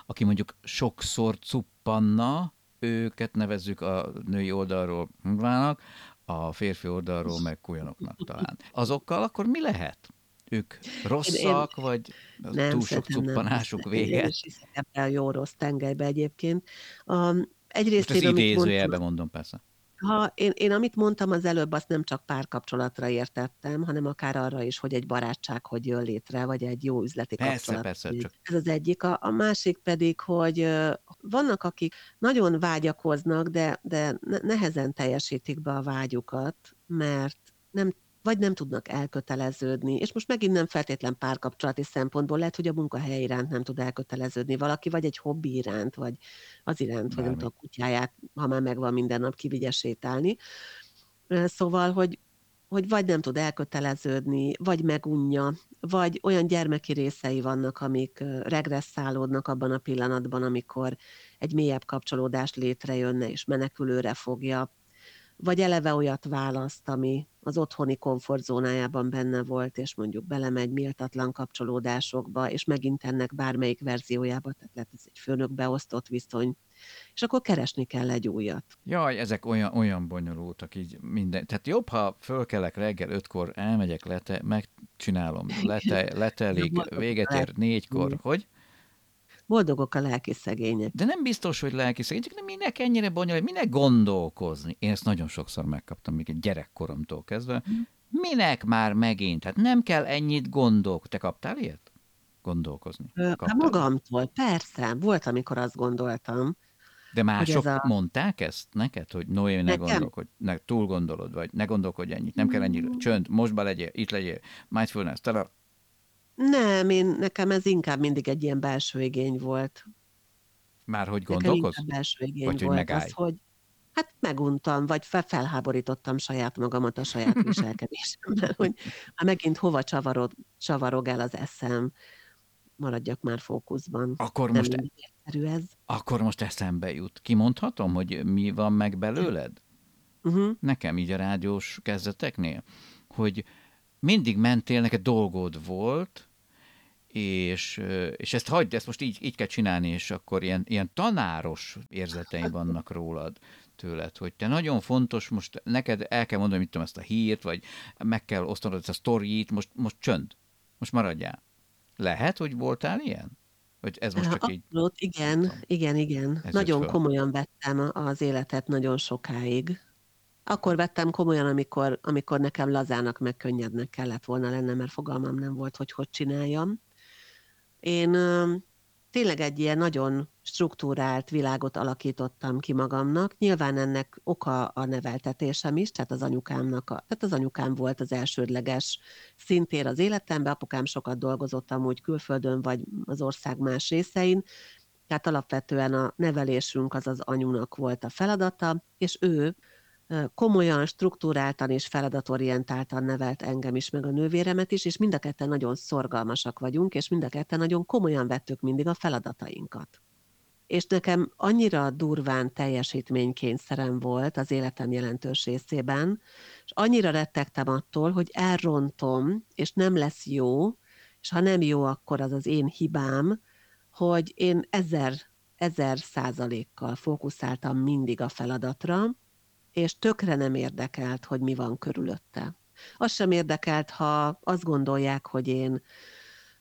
Aki mondjuk sokszor cuppanna, őket nevezzük a női oldalról húvának, a férfi oldalról meg kujanoknak talán. Azokkal akkor mi lehet? Ők rosszak, vagy az Nem, túl sok szerintem nem. cuppanásuk Én vége? is a jó rossz tengelybe egyébként. Um, Most egyrészt ezt én, amit idézőjelben mondom persze. Ha én, én amit mondtam az előbb, azt nem csak párkapcsolatra értettem, hanem akár arra is, hogy egy barátság hogy jön létre, vagy egy jó üzleti Persze, kapcsolat. persze, csak- Ez az egyik. A, a másik pedig, hogy vannak, akik nagyon vágyakoznak, de, de ne- nehezen teljesítik be a vágyukat, mert nem vagy nem tudnak elköteleződni, és most megint nem feltétlen párkapcsolati szempontból, lehet, hogy a munkahely iránt nem tud elköteleződni valaki, vagy egy hobbi iránt, vagy az iránt, hogy nem tudom, a kutyáját, ha már megvan minden nap, kivigye sétálni. Szóval, hogy, hogy vagy nem tud elköteleződni, vagy megunja, vagy olyan gyermeki részei vannak, amik regresszálódnak abban a pillanatban, amikor egy mélyebb kapcsolódás létrejönne, és menekülőre fogja, vagy eleve olyat választ, ami az otthoni komfortzónájában benne volt, és mondjuk belemegy méltatlan kapcsolódásokba, és megint ennek bármelyik verziójába, tehát lehet ez egy főnök beosztott viszony, és akkor keresni kell egy újat. Jaj, ezek olyan, olyan bonyolultak így minden. Tehát jobb, ha fölkelek reggel ötkor, elmegyek, lete, megcsinálom, lete, letelik, véget ér négykor, hogy? Boldogok a lelki szegények. De nem biztos, hogy lelki szegény, csak nem minek ennyire bonyolult, minek gondolkozni. Én ezt nagyon sokszor megkaptam, még egy gyerekkoromtól kezdve. Minek már megint? Hát nem kell ennyit gondolkozni. Te kaptál ilyet? Gondolkozni. Hát magamtól, persze. Volt, amikor azt gondoltam. De mások a... mondták ezt neked, hogy Noé, ne gondolkodj, ne, túl gondolod, vagy ne gondolkodj ennyit, nem kell ennyire, mm. csönd, mostba legyél, itt legyél, mindfulness, tele, nem, én, nekem ez inkább mindig egy ilyen belső igény volt. Már hogy gondolkoz? Nekem belső igény vagy volt hogy az, hogy hát meguntam, vagy fel, felháborítottam saját magamat a saját viselkedésemmel, hogy ha megint hova csavarod, csavarog el az eszem, maradjak már fókuszban. Akkor Nem most, e- ez. akkor most eszembe jut. Kimondhatom, hogy mi van meg belőled? Uh-huh. Nekem így a rádiós kezdeteknél, hogy mindig mentél, neked dolgod volt, és, és ezt hagyd, ezt most így, így kell csinálni, és akkor ilyen, ilyen tanáros érzeteim vannak rólad tőled, hogy te nagyon fontos, most neked el kell mondani, mit tudom, ezt a hírt, vagy meg kell osztanod ezt a sztorit, most, most csönd, most maradjál. Lehet, hogy voltál ilyen? Hogy ez most csak így... Abszolút, igen, igen, igen. Ez nagyon komolyan vettem az életet nagyon sokáig. Akkor vettem komolyan, amikor, amikor nekem lazának, meg könnyednek kellett volna lenne, mert fogalmam nem volt, hogy hogy csináljam. Én tényleg egy ilyen nagyon struktúrált világot alakítottam ki magamnak. Nyilván ennek oka a neveltetésem is, tehát az anyukámnak, a, tehát az anyukám volt az elsődleges szintér az életemben, apukám sokat dolgozott amúgy külföldön, vagy az ország más részein, tehát alapvetően a nevelésünk az az anyunak volt a feladata, és ő komolyan, struktúráltan és feladatorientáltan nevelt engem is, meg a nővéremet is, és mind a ketten nagyon szorgalmasak vagyunk, és mind a ketten nagyon komolyan vettük mindig a feladatainkat. És nekem annyira durván teljesítménykényszerem volt az életem jelentős részében, és annyira rettegtem attól, hogy elrontom, és nem lesz jó, és ha nem jó, akkor az az én hibám, hogy én ezer, ezer százalékkal fókuszáltam mindig a feladatra, és tökre nem érdekelt, hogy mi van körülötte. Az sem érdekelt, ha azt gondolják, hogy én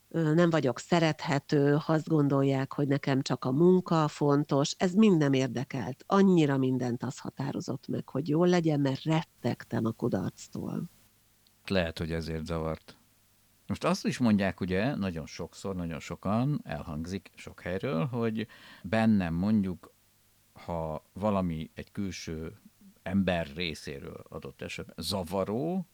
nem vagyok szerethető, ha azt gondolják, hogy nekem csak a munka fontos, ez mind nem érdekelt. Annyira mindent az határozott meg, hogy jól legyen, mert rettegtem a kudarctól. Lehet, hogy ezért zavart. Most azt is mondják, ugye, nagyon sokszor, nagyon sokan elhangzik sok helyről, hogy bennem mondjuk, ha valami egy külső ember részéről adott esetben zavaró,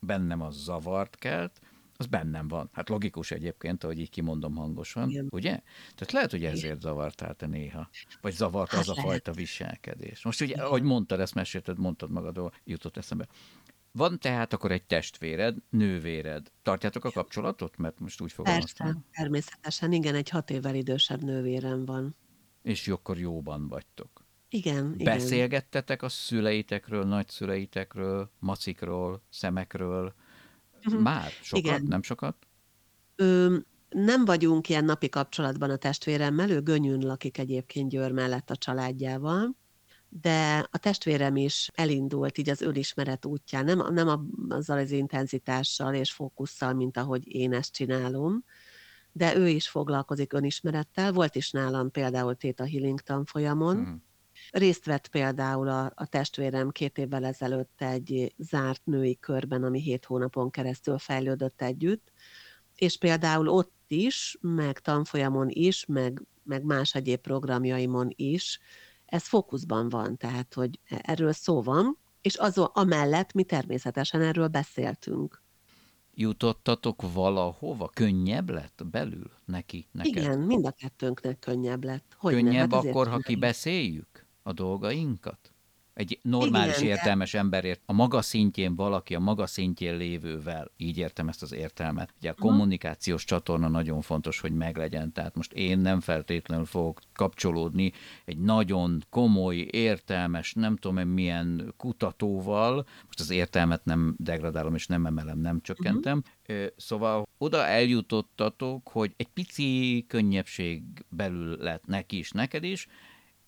bennem az zavart kelt, az bennem van. Hát logikus egyébként, ahogy így kimondom hangosan, Igen. ugye? Tehát lehet, hogy ezért zavartál te néha. Vagy zavart hát az lehet. a fajta viselkedés. Most ugye, Igen. ahogy mondtad, ezt mesélted, mondtad magadról, jutott eszembe. Van tehát akkor egy testvéred, nővéred. Tartjátok a kapcsolatot? Mert most úgy fogalmaztam. Persze, természetesen. Igen, egy hat évvel idősebb nővérem van. És akkor jóban vagytok. Igen, Beszélgettetek igen. a szüleitekről, nagyszüleitekről, macikról, szemekről? Uh-huh. Már? Sokat? Igen. Nem sokat? Ö, nem vagyunk ilyen napi kapcsolatban a testvéremmel, ő Gönyűn lakik egyébként Győr mellett a családjával, de a testvérem is elindult így az önismeret útján, nem, nem a, azzal az intenzitással és fókusszal, mint ahogy én ezt csinálom, de ő is foglalkozik önismerettel. Volt is nálam például Theta Healing tanfolyamon, uh-huh Részt vett például a, a testvérem két évvel ezelőtt egy zárt női körben, ami hét hónapon keresztül fejlődött együtt, és például ott is, meg tanfolyamon is, meg, meg más egyéb programjaimon is, ez fókuszban van, tehát, hogy erről szó van, és az, amellett mi természetesen erről beszéltünk. Jutottatok valahova? Könnyebb lett belül neki, neked? Igen, mind a kettőnknek könnyebb lett. Hogy könnyebb ne? hát akkor, ha kibeszéljük? A dolgainkat? Egy normális, Igen, értelmes emberért, a maga szintjén valaki, a maga szintjén lévővel, így értem ezt az értelmet. Ugye a kommunikációs csatorna nagyon fontos, hogy meglegyen, tehát most én nem feltétlenül fogok kapcsolódni egy nagyon komoly, értelmes, nem tudom milyen kutatóval, most az értelmet nem degradálom és nem emelem, nem csökkentem, uh-huh. szóval oda eljutottatok, hogy egy pici könnyebbség belül lett neki is, neked is,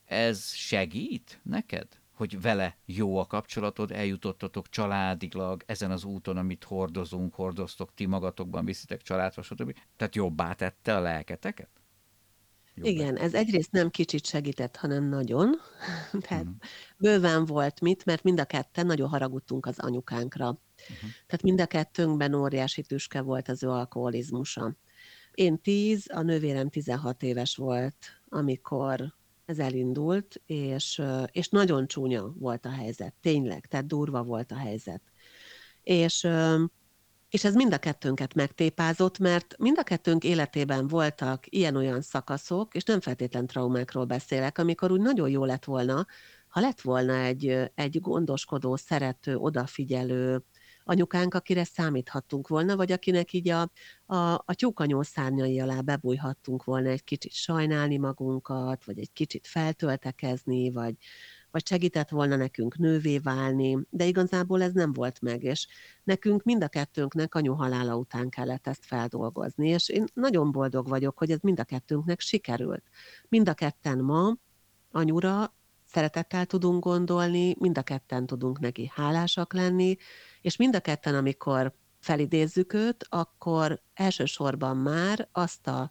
ez segít neked? hogy vele jó a kapcsolatod, eljutottatok családilag ezen az úton, amit hordozunk, hordoztok ti magatokban, viszitek családra, stb. Tehát jobbá tette a lelketeket? Jobb Igen, ez egyrészt nem kicsit segített, hanem nagyon. Tehát uh-huh. bőven volt mit, mert mind a ketten nagyon haragudtunk az anyukánkra. Uh-huh. Tehát mind a kettőnkben óriási tüske volt az ő alkoholizmusa. Én 10, a nővérem 16 éves volt, amikor ez elindult, és, és nagyon csúnya volt a helyzet, tényleg, tehát durva volt a helyzet. És, és ez mind a kettőnket megtépázott, mert mind a kettőnk életében voltak ilyen-olyan szakaszok, és nem feltétlen traumákról beszélek, amikor úgy nagyon jó lett volna, ha lett volna egy, egy gondoskodó, szerető, odafigyelő, anyukánk, akire számíthattunk volna, vagy akinek így a, a, a tyúkanyó szárnyai alá bebújhattunk volna egy kicsit sajnálni magunkat, vagy egy kicsit feltöltekezni, vagy, vagy segített volna nekünk nővé válni, de igazából ez nem volt meg, és nekünk mind a kettőnknek anyu halála után kellett ezt feldolgozni, és én nagyon boldog vagyok, hogy ez mind a kettőnknek sikerült. Mind a ketten ma anyura szeretettel tudunk gondolni, mind a ketten tudunk neki hálásak lenni, és mind a ketten, amikor felidézzük őt, akkor elsősorban már azt a,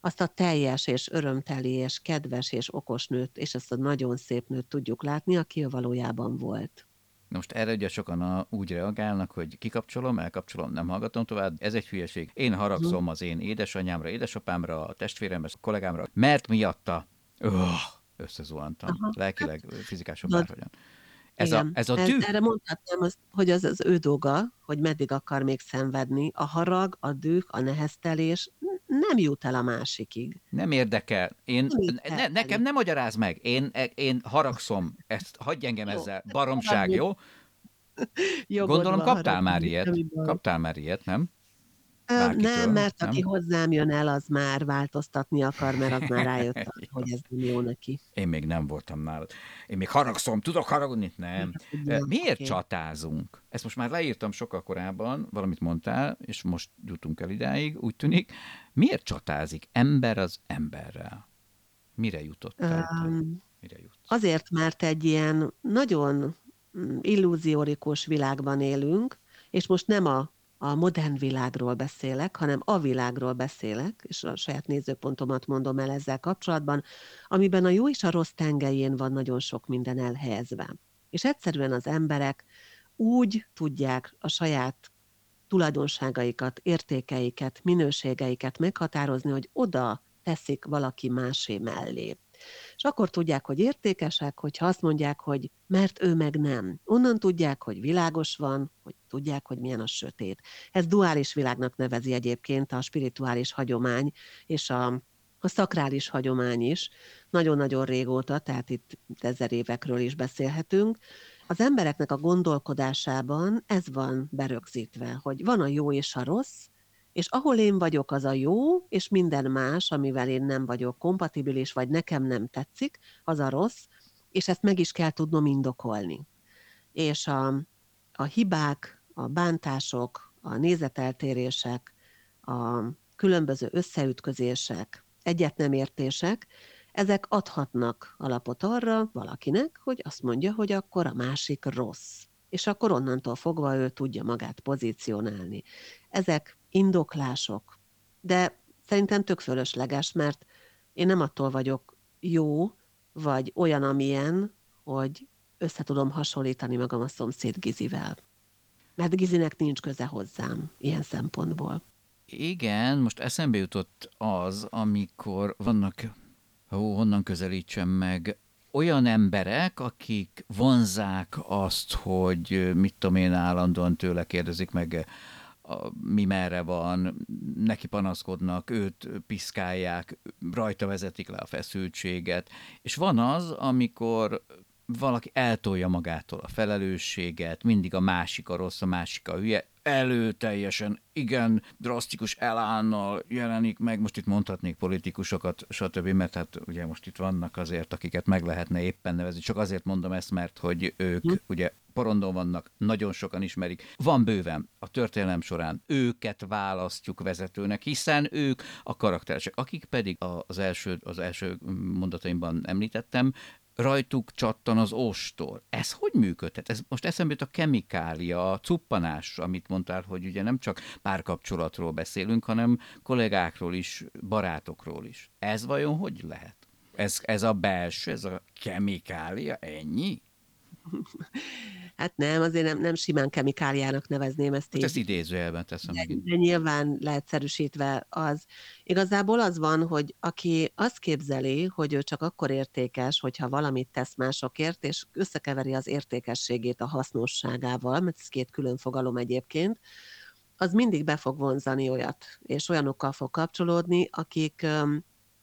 azt a teljes és örömteli és kedves és okos nőt, és ezt a nagyon szép nőt tudjuk látni, aki ő valójában volt. Most erre ugye sokan a, úgy reagálnak, hogy kikapcsolom, elkapcsolom, nem hallgatom tovább. Ez egy hülyeség. Én haragszom az én édesanyámra, édesapámra, a testvéremre, a kollégámra, mert miatta öh, összezuhantam. Aha. Lelkileg, fizikásan bárhogyan. Ez Igen. a, ez a tű? Erre mondhatnám, hogy az az ő dolga, hogy meddig akar még szenvedni. A harag, a düh, a neheztelés nem jut el a másikig. Nem érdekel. Én, nem ne, nekem nem magyaráz meg. Én, én haragszom. Ezt hagyj engem jó. ezzel. Baromság, jó? Gondolom kaptál már ilyet. Kaptál már ilyet, nem? Bárkitől, nem, mert nem? aki hozzám jön el, az már változtatni akar, mert az már rájött, hogy ez nem jó neki. Én még nem voltam nálad. Én még haragszom, tudok haragudni? Nem. nem Miért okay. csatázunk? Ezt most már leírtam sokkal korábban, valamit mondtál, és most jutunk el idáig, úgy tűnik. Miért csatázik ember az emberrel? Mire jutottál? Um, Mire? Azért, mert egy ilyen nagyon mm, illúziórikus világban élünk, és most nem a a modern világról beszélek, hanem a világról beszélek, és a saját nézőpontomat mondom el ezzel kapcsolatban, amiben a jó és a rossz tengelyén van nagyon sok minden elhelyezve. És egyszerűen az emberek úgy tudják a saját tulajdonságaikat, értékeiket, minőségeiket meghatározni, hogy oda teszik valaki másé mellé. És akkor tudják, hogy értékesek, hogyha azt mondják, hogy mert ő meg nem. Onnan tudják, hogy világos van, hogy tudják, hogy milyen a sötét. Ez duális világnak nevezi egyébként a spirituális hagyomány és a, a szakrális hagyomány is. Nagyon-nagyon régóta, tehát itt ezer évekről is beszélhetünk. Az embereknek a gondolkodásában ez van berögzítve, hogy van a jó és a rossz, és ahol én vagyok, az a jó, és minden más, amivel én nem vagyok kompatibilis, vagy nekem nem tetszik, az a rossz, és ezt meg is kell tudnom indokolni. És a, a hibák, a bántások, a nézeteltérések, a különböző összeütközések, egyet nem értések, ezek adhatnak alapot arra valakinek, hogy azt mondja, hogy akkor a másik rossz. És akkor onnantól fogva ő tudja magát pozícionálni. Ezek indoklások. De szerintem tök fölösleges, mert én nem attól vagyok jó, vagy olyan, amilyen, hogy össze tudom hasonlítani magam a szomszéd Gizivel. Mert Gizinek nincs köze hozzám ilyen szempontból. Igen, most eszembe jutott az, amikor vannak, ó, honnan közelítsem meg, olyan emberek, akik vonzák azt, hogy mit tudom én, állandóan tőle kérdezik meg a, mi merre van, neki panaszkodnak, őt piszkálják, rajta vezetik le a feszültséget. És van az, amikor valaki eltolja magától a felelősséget, mindig a másik a rossz, a másik a hülye, előteljesen, igen, drasztikus elánnal jelenik meg, most itt mondhatnék politikusokat, stb., mert hát ugye most itt vannak azért, akiket meg lehetne éppen nevezni, csak azért mondom ezt, mert hogy ők hm. ugye porondon vannak, nagyon sokan ismerik. Van bőven a történelem során őket választjuk vezetőnek, hiszen ők a karakteresek, akik pedig az első, az első mondataimban említettem, rajtuk csattan az ostor. Ez hogy működhet? Ez most eszembe a kemikália, a cuppanás, amit mondtál, hogy ugye nem csak párkapcsolatról beszélünk, hanem kollégákról is, barátokról is. Ez vajon hogy lehet? Ez, ez a belső, ez a kemikália, ennyi? Hát nem, azért nem, nem simán kemikáliának nevezném ezt hát így. Ezt idézőjelben teszem. De, de nyilván leegyszerűsítve az. Igazából az van, hogy aki azt képzeli, hogy ő csak akkor értékes, hogyha valamit tesz másokért, és összekeveri az értékességét a hasznosságával, mert ez két külön fogalom egyébként, az mindig be fog vonzani olyat, és olyanokkal fog kapcsolódni, akik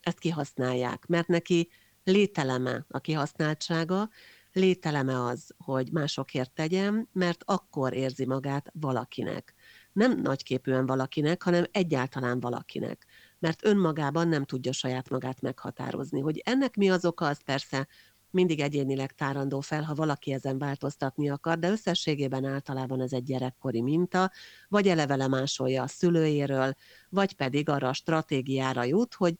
ezt kihasználják, mert neki lételeme a kihasználtsága, lételeme az, hogy másokért tegyem, mert akkor érzi magát valakinek. Nem nagyképűen valakinek, hanem egyáltalán valakinek. Mert önmagában nem tudja saját magát meghatározni. Hogy ennek mi az oka, az persze mindig egyénileg tárandó fel, ha valaki ezen változtatni akar, de összességében általában ez egy gyerekkori minta, vagy eleve másolja a szülőjéről, vagy pedig arra a stratégiára jut, hogy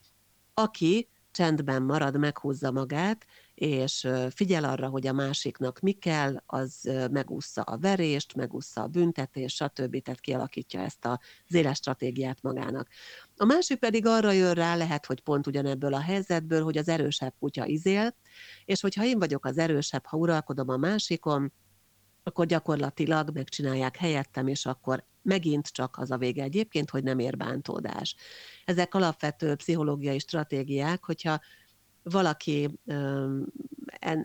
aki csendben marad, meghúzza magát, és figyel arra, hogy a másiknak mi kell, az megúszza a verést, megúszza a büntetést, stb. Tehát kialakítja ezt az éles stratégiát magának. A másik pedig arra jön rá, lehet, hogy pont ugyanebből a helyzetből, hogy az erősebb kutya izél, és hogyha én vagyok az erősebb, ha uralkodom a másikon, akkor gyakorlatilag megcsinálják helyettem, és akkor megint csak az a vége egyébként, hogy nem ér bántódás. Ezek alapvető pszichológiai stratégiák, hogyha valaki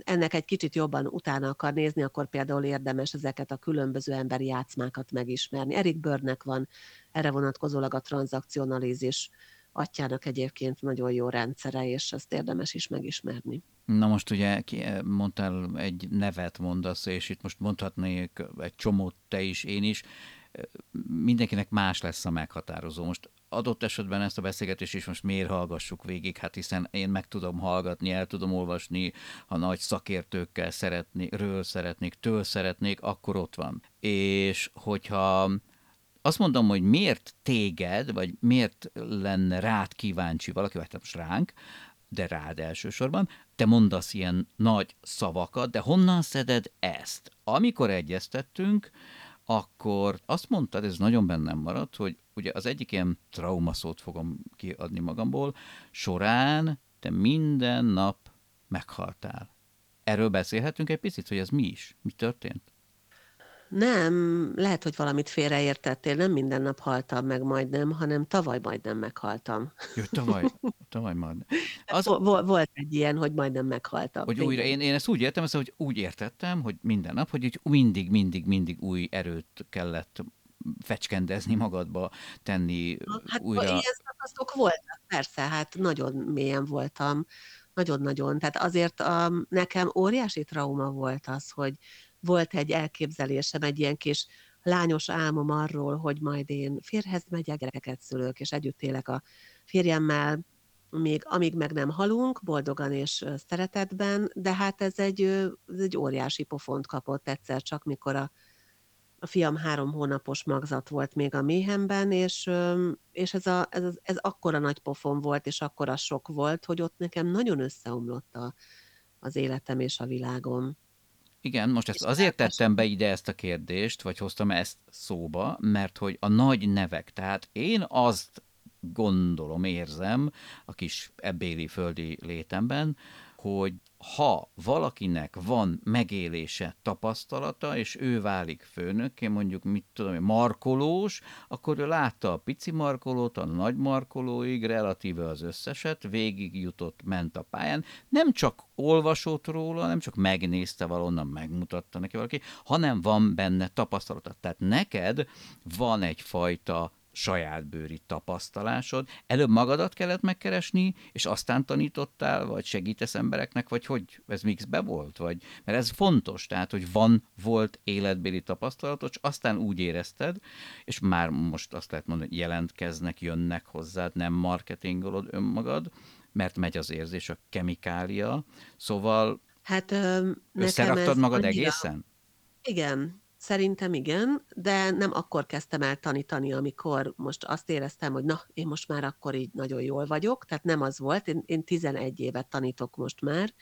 ennek egy kicsit jobban utána akar nézni, akkor például érdemes ezeket a különböző emberi játszmákat megismerni. Erik Börnek van erre vonatkozólag a tranzakcionalizis atyának egyébként nagyon jó rendszere, és ezt érdemes is megismerni. Na most ugye mondtál egy nevet mondasz, és itt most mondhatnék egy csomót te is, én is, mindenkinek más lesz a meghatározó. Most adott esetben ezt a beszélgetést is most miért hallgassuk végig, hát hiszen én meg tudom hallgatni, el tudom olvasni, ha nagy szakértőkkel szeretnék, ről szeretnék, től szeretnék, akkor ott van. És hogyha azt mondom, hogy miért téged, vagy miért lenne rád kíváncsi valaki, vagy most ránk, de rád elsősorban, te mondasz ilyen nagy szavakat, de honnan szeded ezt? Amikor egyeztettünk, akkor azt mondtad, ez nagyon bennem maradt, hogy ugye az egyik ilyen traumaszót fogom kiadni magamból, során te minden nap meghaltál. Erről beszélhetünk egy picit, hogy ez mi is? Mi történt? Nem, lehet, hogy valamit félreértettél, nem minden nap haltam meg majdnem, hanem tavaly majdnem meghaltam. Jó, tavaly, tavaly majdnem. Az... Volt egy ilyen, hogy majdnem meghaltam. Hogy újra, én, én ezt úgy értem, hogy úgy értettem, hogy minden nap, hogy mindig, mindig, mindig új erőt kellett fecskendezni magadba, tenni hát, újra. Ilyen szakaszok voltak, persze, hát nagyon mélyen voltam, nagyon-nagyon. Tehát azért um, nekem óriási trauma volt az, hogy volt egy elképzelésem, egy ilyen kis lányos álmom arról, hogy majd én férhez megyek, gyerekeket szülök, és együtt élek a férjemmel, még amíg meg nem halunk, boldogan és szeretetben, de hát ez egy, ez egy óriási pofont kapott egyszer csak, mikor a, a fiam három hónapos magzat volt még a méhemben, és, és ez, a, ez, ez akkora nagy pofon volt, és akkora sok volt, hogy ott nekem nagyon összeomlott a, az életem és a világom. Igen, most ezt azért tettem be ide ezt a kérdést, vagy hoztam ezt szóba, mert hogy a nagy nevek, tehát én azt gondolom, érzem a kis ebbéli földi létemben, hogy ha valakinek van megélése, tapasztalata, és ő válik főnökké, mondjuk mit tudom, markolós, akkor ő látta a pici markolót, a nagy markolóig, relatíve az összeset, végig jutott, ment a pályán, nem csak olvasott róla, nem csak megnézte valonnan, megmutatta neki valaki, hanem van benne tapasztalata. Tehát neked van egyfajta saját bőri tapasztalásod. Előbb magadat kellett megkeresni, és aztán tanítottál, vagy segítesz embereknek, vagy hogy ez mixbe volt? Vagy, mert ez fontos, tehát, hogy van, volt életbéli tapasztalatod, és aztán úgy érezted, és már most azt lehet mondani, hogy jelentkeznek, jönnek hozzád, nem marketingolod önmagad, mert megy az érzés, a kemikália. Szóval hát, ö, összeraktad magad annyira... egészen? Igen, szerintem igen, de nem akkor kezdtem el tanítani, amikor most azt éreztem, hogy na, én most már akkor így nagyon jól vagyok, tehát nem az volt, én, én 11 évet tanítok most már,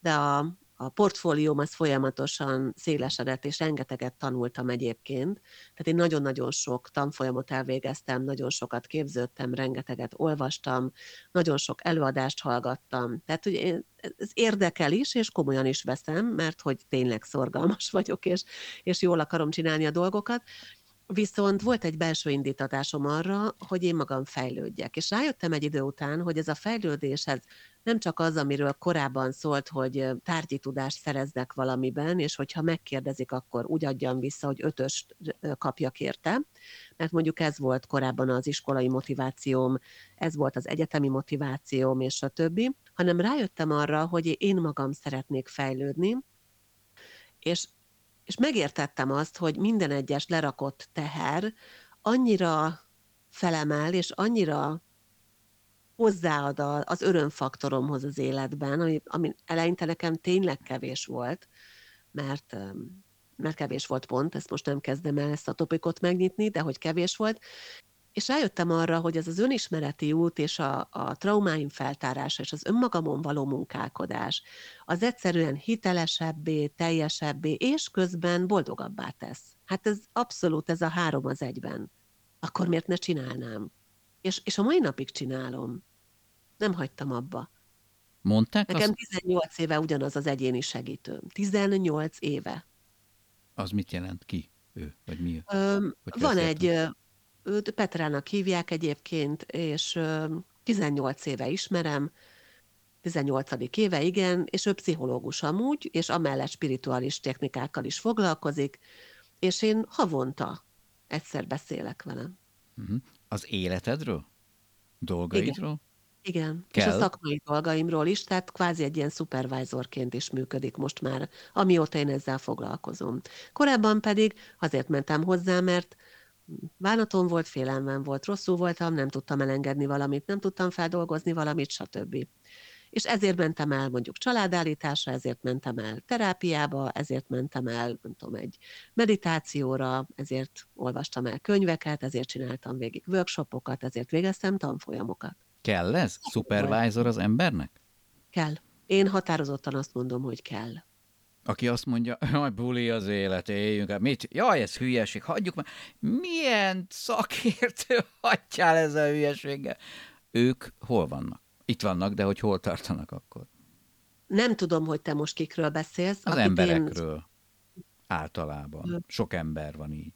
de a, a portfólióm az folyamatosan szélesedett, és rengeteget tanultam egyébként. Tehát én nagyon-nagyon sok tanfolyamot elvégeztem, nagyon sokat képződtem, rengeteget olvastam, nagyon sok előadást hallgattam. Tehát, hogy én, ez érdekel is, és komolyan is veszem, mert hogy tényleg szorgalmas vagyok, és, és jól akarom csinálni a dolgokat. Viszont volt egy belső indítatásom arra, hogy én magam fejlődjek. És rájöttem egy idő után, hogy ez a fejlődés, ez nem csak az, amiről korábban szólt, hogy tárgyi tudást szerezzek valamiben, és hogyha megkérdezik, akkor úgy adjam vissza, hogy ötös kapjak érte, mert mondjuk ez volt korábban az iskolai motivációm, ez volt az egyetemi motivációm, és a többi, hanem rájöttem arra, hogy én magam szeretnék fejlődni, és és megértettem azt, hogy minden egyes lerakott teher annyira felemel, és annyira hozzáad az örömfaktoromhoz az életben, ami, ami eleinte nekem tényleg kevés volt, mert, mert kevés volt pont, ezt most nem kezdem el ezt a topikot megnyitni, de hogy kevés volt, és rájöttem arra, hogy ez az önismereti út és a, a traumáim feltárása és az önmagamon való munkálkodás, az egyszerűen hitelesebbé, teljesebbé, és közben boldogabbá tesz. Hát ez abszolút ez a három az egyben. Akkor miért ne csinálnám? És, és a mai napig csinálom. Nem hagytam abba. Mondták? Nekem azt... 18 éve ugyanaz az egyéni segítőm. 18 éve. Az mit jelent ki? Ő, vagy mi? Öm, van egy Őt Petrának hívják egyébként, és 18 éve ismerem, 18. éve, igen, és ő pszichológus amúgy, és amellett spirituális technikákkal is foglalkozik, és én havonta egyszer beszélek vele. Uh-huh. Az életedről? Dolgaidról? Igen, igen. és a szakmai dolgaimról is, tehát kvázi egy ilyen szupervájzorként is működik most már, amióta én ezzel foglalkozom. Korábban pedig azért mentem hozzá, mert bánatom volt, félelmem volt, rosszul voltam, nem tudtam elengedni valamit, nem tudtam feldolgozni valamit, stb. És ezért mentem el mondjuk családállításra, ezért mentem el terápiába, ezért mentem el, nem tudom, egy meditációra, ezért olvastam el könyveket, ezért csináltam végig workshopokat, ezért végeztem tanfolyamokat. Kell ez? Supervisor az embernek? Kell. Én határozottan azt mondom, hogy kell. Aki azt mondja, hogy buli az élet, éljünk Mit? Jaj, ez hülyeség, hagyjuk már. Milyen szakértő hagyjál ezzel a hülyeséggel? Ők hol vannak? Itt vannak, de hogy hol tartanak akkor? Nem tudom, hogy te most kikről beszélsz. Az emberekről. Én... Általában. Sok ember van így.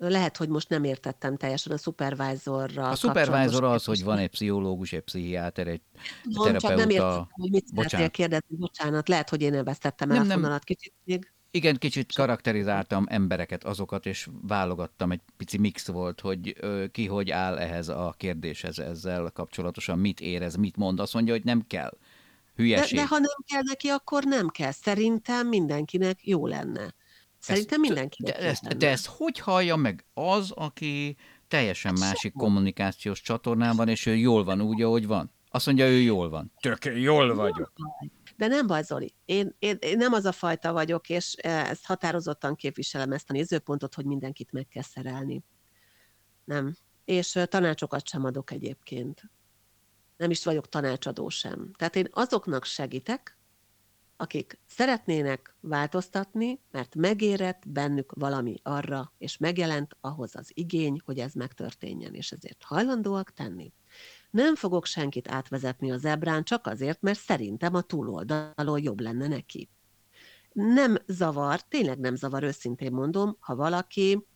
Lehet, hogy most nem értettem teljesen a szupervájzorra. A szupervájzor az, hogy van egy pszichológus, egy pszichiáter, egy Van, terapeuta. Csak nem értettem, hogy mit szeretnél kérdezni, bocsánat. Lehet, hogy én elvesztettem el a kicsit még. Igen, kicsit karakterizáltam embereket, azokat, és válogattam, egy pici mix volt, hogy ki hogy áll ehhez a kérdéshez ezzel kapcsolatosan, mit érez, mit mond. Azt mondja, hogy nem kell. Hülyeség. De, de ha nem kell neki, akkor nem kell. Szerintem mindenkinek jó lenne. Szerintem mindenki. De, ezt, de ezt hogy hallja meg az, aki teljesen hát másik sem. kommunikációs csatornán van, és ő jól van úgy, ahogy van? Azt mondja, ő jól van. Tök jól vagyok. De nem baj, Zoli. Én, én, én nem az a fajta vagyok, és e, ezt határozottan képviselem ezt a nézőpontot, hogy mindenkit meg kell szerelni. Nem. És tanácsokat sem adok egyébként. Nem is vagyok tanácsadó sem. Tehát én azoknak segítek, akik szeretnének változtatni, mert megérett bennük valami arra, és megjelent ahhoz az igény, hogy ez megtörténjen, és ezért hajlandóak tenni. Nem fogok senkit átvezetni a zebrán csak azért, mert szerintem a túloldalon jobb lenne neki. Nem zavar, tényleg nem zavar, őszintén mondom, ha valaki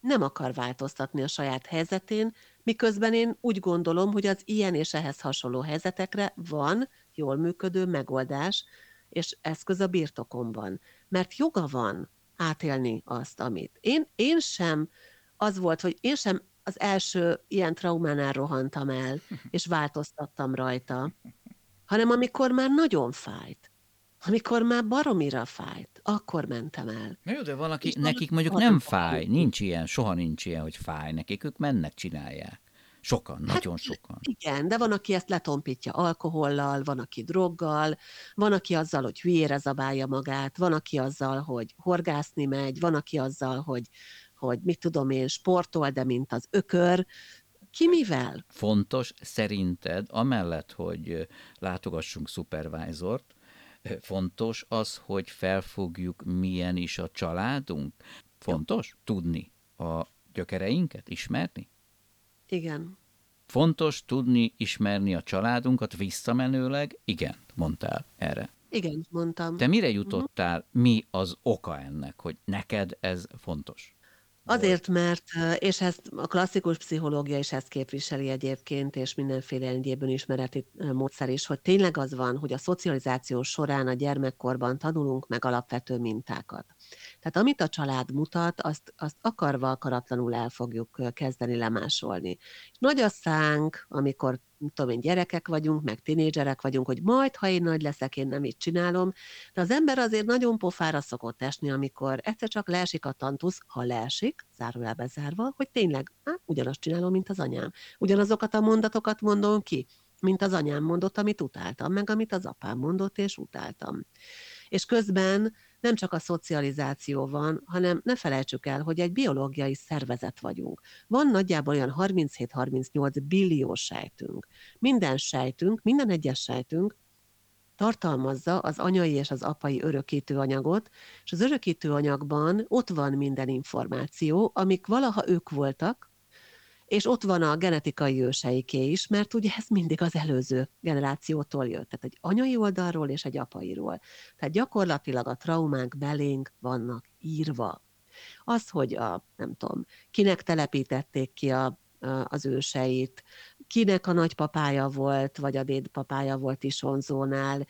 nem akar változtatni a saját helyzetén, miközben én úgy gondolom, hogy az ilyen és ehhez hasonló helyzetekre van jól működő megoldás, és eszköz a birtokomban. Mert joga van átélni azt, amit. Én, én sem, az volt, hogy én sem az első ilyen traumánál rohantam el, és változtattam rajta, hanem amikor már nagyon fájt. Amikor már baromira fájt, akkor mentem el. Na jó, de valaki, és nekik mondjuk nem fáj, nincs ilyen, soha nincs ilyen, hogy fáj nekik, ők mennek, csinálják. Sokan, hát, nagyon sokan. Igen, de van, aki ezt letompítja alkohollal, van, aki droggal, van, aki azzal, hogy hülyére zabálja magát, van, aki azzal, hogy horgászni megy, van, aki azzal, hogy, hogy mit tudom én, sportol, de mint az ökör. Ki mivel? Fontos szerinted, amellett, hogy látogassunk szupervájzort, fontos az, hogy felfogjuk, milyen is a családunk? Fontos tudni a gyökereinket, ismerni? Igen. Fontos tudni, ismerni a családunkat visszamenőleg? Igen, mondtál erre. Igen, mondtam. Te mire jutottál, mi az oka ennek, hogy neked ez fontos? Azért, mert, és ezt a klasszikus pszichológia is ezt képviseli egyébként, és mindenféle egyébben ismereti módszer is, hogy tényleg az van, hogy a szocializáció során a gyermekkorban tanulunk meg alapvető mintákat. Tehát amit a család mutat, azt, azt akarva akaratlanul el fogjuk kezdeni lemásolni. Nagy a szánk, amikor tudom én, gyerekek vagyunk, meg tinédzserek vagyunk, hogy majd, ha én nagy leszek, én nem így csinálom, de az ember azért nagyon pofára szokott esni, amikor egyszer csak leesik a tantusz, ha leesik, zárójelbe zárva, hogy tényleg á, ugyanazt csinálom, mint az anyám. Ugyanazokat a mondatokat mondom ki, mint az anyám mondott, amit utáltam, meg amit az apám mondott, és utáltam. És közben nem csak a szocializáció van, hanem ne felejtsük el, hogy egy biológiai szervezet vagyunk. Van nagyjából olyan 37-38 billió sejtünk. Minden sejtünk, minden egyes sejtünk tartalmazza az anyai és az apai örökítő anyagot, és az örökítő anyagban ott van minden információ, amik valaha ők voltak, és ott van a genetikai őseiké is, mert ugye ez mindig az előző generációtól jött, tehát egy anyai oldalról és egy apairól. Tehát gyakorlatilag a traumánk belénk vannak írva. Az, hogy a, nem tudom, kinek telepítették ki a, az őseit, kinek a nagypapája volt, vagy a dédpapája volt is onzónál,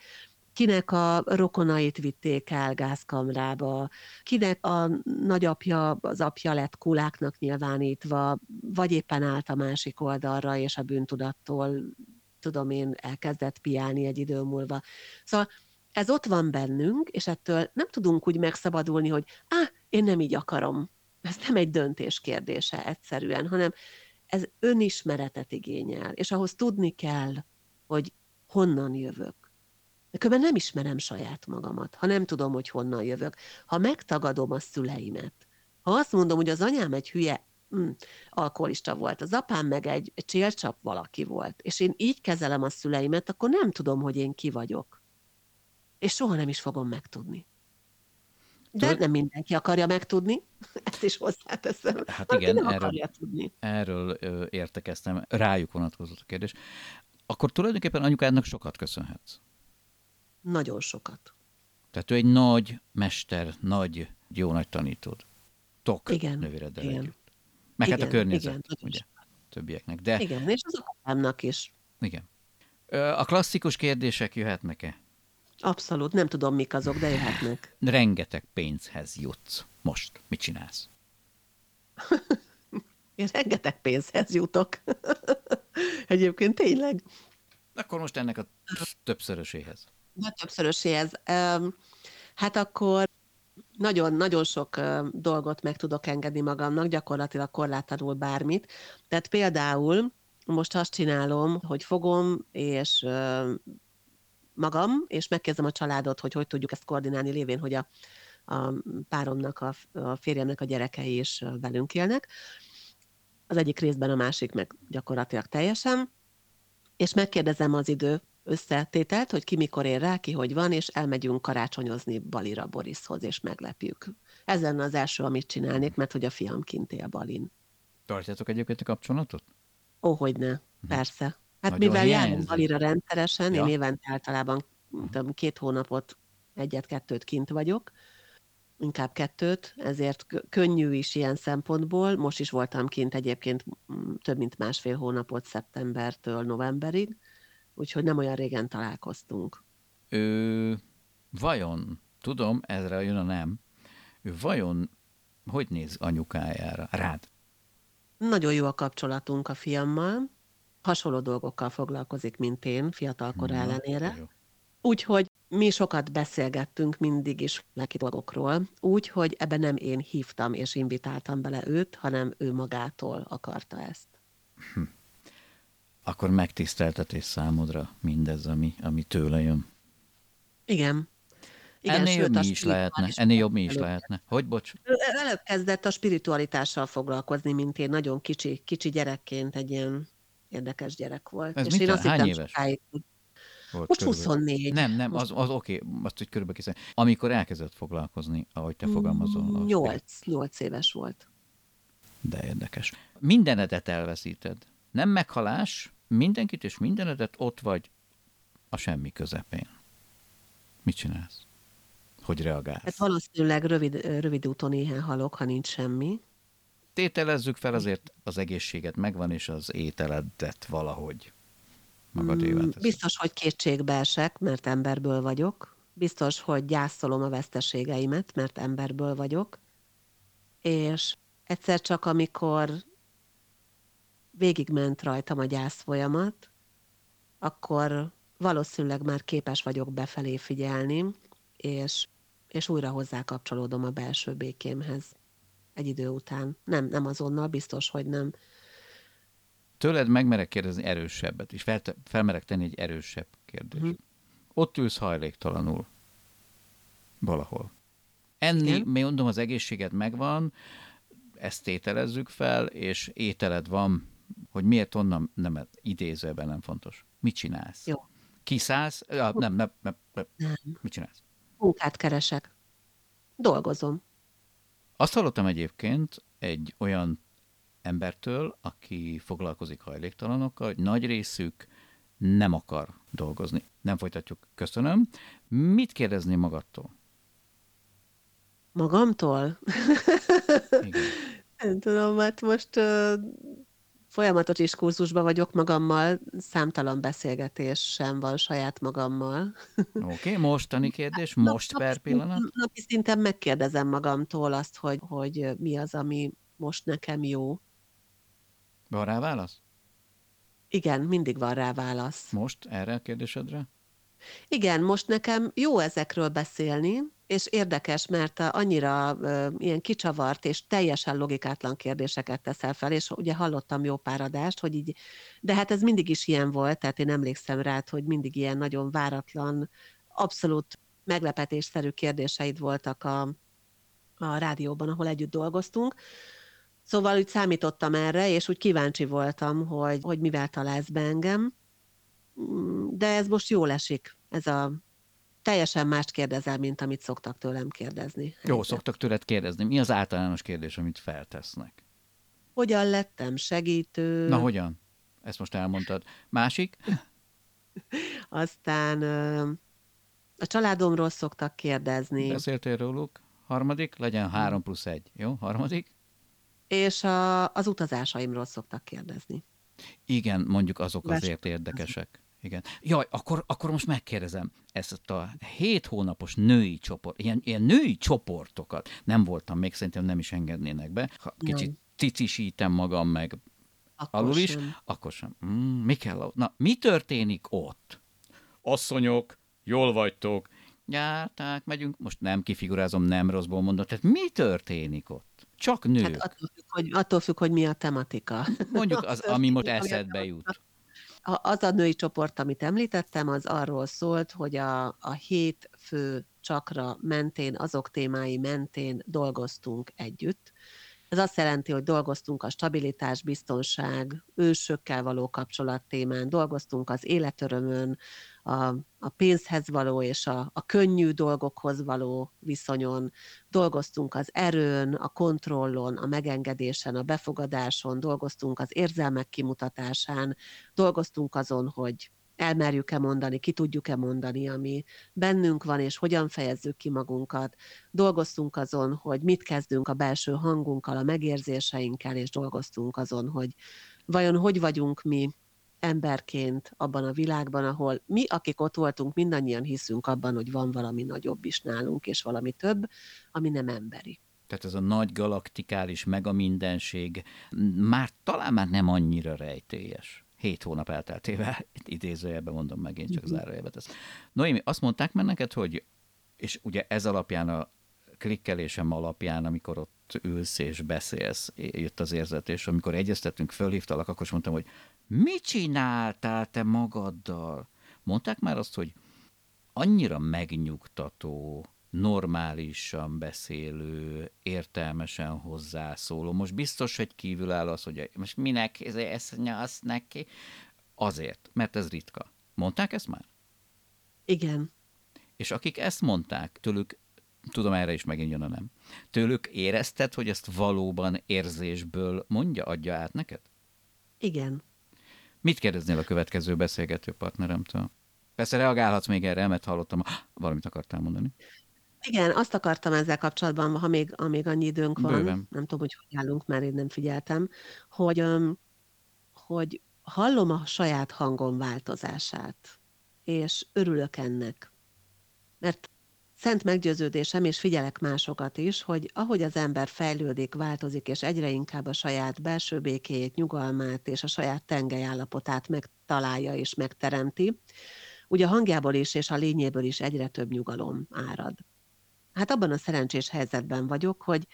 kinek a rokonait vitték el gázkamrába, kinek a nagyapja, az apja lett kuláknak nyilvánítva, vagy éppen állt a másik oldalra, és a bűntudattól, tudom én, elkezdett piálni egy idő múlva. Szóval ez ott van bennünk, és ettől nem tudunk úgy megszabadulni, hogy á, én nem így akarom. Ez nem egy döntés kérdése egyszerűen, hanem ez önismeretet igényel, és ahhoz tudni kell, hogy honnan jövök de közben nem ismerem saját magamat, ha nem tudom, hogy honnan jövök, ha megtagadom a szüleimet, ha azt mondom, hogy az anyám egy hülye mm, alkoholista volt, az apám meg egy, csélcsap valaki volt, és én így kezelem a szüleimet, akkor nem tudom, hogy én ki vagyok. És soha nem is fogom megtudni. De Tudod, nem mindenki akarja megtudni, ezt is hozzáteszem. Hát igen, nem erről, tudni. erről értekeztem, rájuk vonatkozott a kérdés. Akkor tulajdonképpen anyukádnak sokat köszönhetsz. Nagyon sokat. Tehát ő egy nagy mester, nagy, jó nagy tanítód. Tok igen, nővéreddel igen. együtt. Meg igen, hát a környezet, igen, ugye, többieknek. De... Igen, és az apámnak is. Igen. A klasszikus kérdések jöhetnek-e? Abszolút, nem tudom mik azok, de jöhetnek. Rengeteg pénzhez jutsz. Most mit csinálsz? Én rengeteg pénzhez jutok. Egyébként tényleg. Akkor most ennek a többszöröséhez. De többszöröséhez. Hát akkor nagyon-nagyon sok dolgot meg tudok engedni magamnak, gyakorlatilag korlátlanul bármit. Tehát például most azt csinálom, hogy fogom, és magam, és megkezdem a családot, hogy hogy tudjuk ezt koordinálni lévén, hogy a, a páromnak, a, a férjemnek a gyerekei is velünk élnek. Az egyik részben, a másik meg gyakorlatilag teljesen. És megkérdezem az idő összetételt, hogy ki mikor ér rá, ki hogy van, és elmegyünk karácsonyozni Balira Borishoz, és meglepjük. Ez lenne az első, amit csinálnék, mert hogy a fiam kint él Balin. Tartjátok egyébként a kapcsolatot? Ó, hogy ne, mhm. persze. Hát Nagyon mivel járunk Balira rendszeresen, ja. én évente általában tudom, két hónapot, egyet-kettőt kint vagyok, inkább kettőt, ezért könnyű is ilyen szempontból. Most is voltam kint egyébként több mint másfél hónapot szeptembertől novemberig, úgyhogy nem olyan régen találkoztunk. Ő vajon, tudom, ezre jön a nem, ő vajon hogy néz anyukájára, rád? Nagyon jó a kapcsolatunk a fiammal, hasonló dolgokkal foglalkozik, mint én, fiatalkor ellenére. Úgyhogy mi sokat beszélgettünk mindig is neki dolgokról, úgyhogy ebben nem én hívtam és invitáltam bele őt, hanem ő magától akarta ezt. Hm. Akkor megtiszteltetés számodra mindez, ami, ami tőle jön. Igen. Igen, ennél jobb mi is lehetne. Ennél jobb mi is lehetne. Hogy bocs? Előbb kezdett a spiritualitással foglalkozni, mint én nagyon kicsi, kicsi gyerekként egy ilyen érdekes gyerek volt. Ez És én azt Hány éves? Sokáig, volt Most körülbelül. 24. Nem, nem, az, az oké, okay, azt, hogy körülbelül kiszem. Amikor elkezdett foglalkozni, ahogy te fogalmazol. 8, 8 éves volt. De érdekes. Mindenedet elveszíted. Nem meghalás, mindenkit és mindenedet ott vagy a semmi közepén. Mit csinálsz? Hogy reagálsz? Hát valószínűleg rövid, rövid úton éhen halok, ha nincs semmi. Tételezzük fel azért az egészséget megvan, és az ételedet valahogy magadévá mm, Biztos, hogy kétségbe esek, mert emberből vagyok. Biztos, hogy gyászolom a veszteségeimet, mert emberből vagyok. És egyszer csak, amikor végigment rajtam a gyász folyamat, akkor valószínűleg már képes vagyok befelé figyelni, és, és újra hozzá kapcsolódom a belső békémhez egy idő után. Nem, nem azonnal, biztos, hogy nem. Tőled megmerek kérdezni erősebbet, és fel, felmerek tenni egy erősebb kérdést. Uh-huh. Ott ülsz hajléktalanul. Valahol. Enni, Igen? mi mondom, az egészséget megvan, ezt tételezzük fel, és ételed van, hogy miért onnan nem idézőben nem fontos. Mit csinálsz? Jó. Kiszállsz? Ja, nem, nem, nem, nem. Mit csinálsz? Munkát keresek. Dolgozom. Azt hallottam egyébként egy olyan embertől, aki foglalkozik hajléktalanokkal, hogy nagy részük nem akar dolgozni. Nem folytatjuk. Köszönöm. Mit kérdezni magadtól? Magamtól? Igen. Nem tudom, hát most uh, folyamatos is kurzusban vagyok magammal, számtalan beszélgetés sem van saját magammal. Oké, okay, mostani kérdés, most nap, per pillanat? Napi szinten megkérdezem magamtól azt, hogy, hogy mi az, ami most nekem jó. Van rá válasz? Igen, mindig van rá válasz. Most erre a kérdésedre? Igen, most nekem jó ezekről beszélni, és érdekes, mert annyira uh, ilyen kicsavart és teljesen logikátlan kérdéseket teszel fel, és ugye hallottam jó páradást, hogy így, de hát ez mindig is ilyen volt, tehát én emlékszem rá, hogy mindig ilyen nagyon váratlan, abszolút meglepetésszerű kérdéseid voltak a, a rádióban, ahol együtt dolgoztunk. Szóval úgy számítottam erre, és úgy kíváncsi voltam, hogy, hogy mivel találsz be engem. Mm, de ez most jól esik, ez a teljesen mást kérdezel, mint amit szoktak tőlem kérdezni. Jó, szoktak tőled kérdezni. Mi az általános kérdés, amit feltesznek? Hogyan lettem segítő? Na, hogyan? Ezt most elmondtad. Másik? Aztán a családomról szoktak kérdezni. Beszéltél róluk? Harmadik? Legyen három plusz egy. Jó? Harmadik? És a, az utazásaimról szoktak kérdezni. Igen, mondjuk azok azért érdekesek. Igen. Jaj, akkor, akkor most megkérdezem, ezt a hét hónapos női csoport, ilyen, ilyen női csoportokat nem voltam még, szerintem nem is engednének be. Ha kicsit cicisítem magam meg akkor alul is, sem. akkor sem. Mm, mi kell? Na, mi történik ott? Asszonyok, jól vagytok, járták, megyünk, most nem kifigurázom, nem rosszból mondom, tehát mi történik ott? Csak nők. Hát attól függ, hogy, attól függ, hogy mi a tematika. Mondjuk az, ami most eszedbe jut az a női csoport, amit említettem, az arról szólt, hogy a, a hét fő csakra mentén, azok témái mentén dolgoztunk együtt. Ez azt jelenti, hogy dolgoztunk a stabilitás, biztonság, ősökkel való kapcsolat témán, dolgoztunk az életörömön, a, a pénzhez való és a, a könnyű dolgokhoz való viszonyon, dolgoztunk az erőn, a kontrollon, a megengedésen, a befogadáson, dolgoztunk az érzelmek kimutatásán, dolgoztunk azon, hogy elmerjük-e mondani, ki tudjuk-e mondani, ami bennünk van, és hogyan fejezzük ki magunkat. Dolgoztunk azon, hogy mit kezdünk a belső hangunkkal, a megérzéseinkkel, és dolgoztunk azon, hogy vajon hogy vagyunk mi emberként abban a világban, ahol mi, akik ott voltunk, mindannyian hiszünk abban, hogy van valami nagyobb is nálunk, és valami több, ami nem emberi. Tehát ez a nagy galaktikális mega mindenség már talán már nem annyira rejtélyes. Hét hónap elteltével, idézőjelben mondom meg, én csak uh-huh. zárójelbe tesz. Noémi, azt mondták már neked, hogy, és ugye ez alapján a klikkelésem alapján, amikor ott ott ülsz és beszélsz, jött az érzet, és amikor egyeztettünk, fölhívtalak, akkor is mondtam, hogy mit csináltál te magaddal? Mondták már azt, hogy annyira megnyugtató, normálisan beszélő, értelmesen hozzászóló. Most biztos, hogy kívül áll az, hogy most minek ez nyasz neki? Azért, mert ez ritka. Mondták ezt már? Igen. És akik ezt mondták, tőlük, tudom erre is megint jön a nem, tőlük érezted, hogy ezt valóban érzésből mondja, adja át neked? Igen. Mit kérdeznél a következő beszélgető partneremtől? Persze reagálhatsz még erre, mert hallottam, valamit akartál mondani. Igen, azt akartam ezzel kapcsolatban, ha még, amíg annyi időnk van, Bőven. nem tudom, hogy hogy állunk, már én nem figyeltem, hogy, hogy hallom a saját hangom változását, és örülök ennek. Mert szent meggyőződésem, és figyelek másokat is, hogy ahogy az ember fejlődik, változik, és egyre inkább a saját belső békéjét, nyugalmát és a saját tengelyállapotát megtalálja és megteremti, ugye a hangjából is és a lényéből is egyre több nyugalom árad. Hát abban a szerencsés helyzetben vagyok, hogy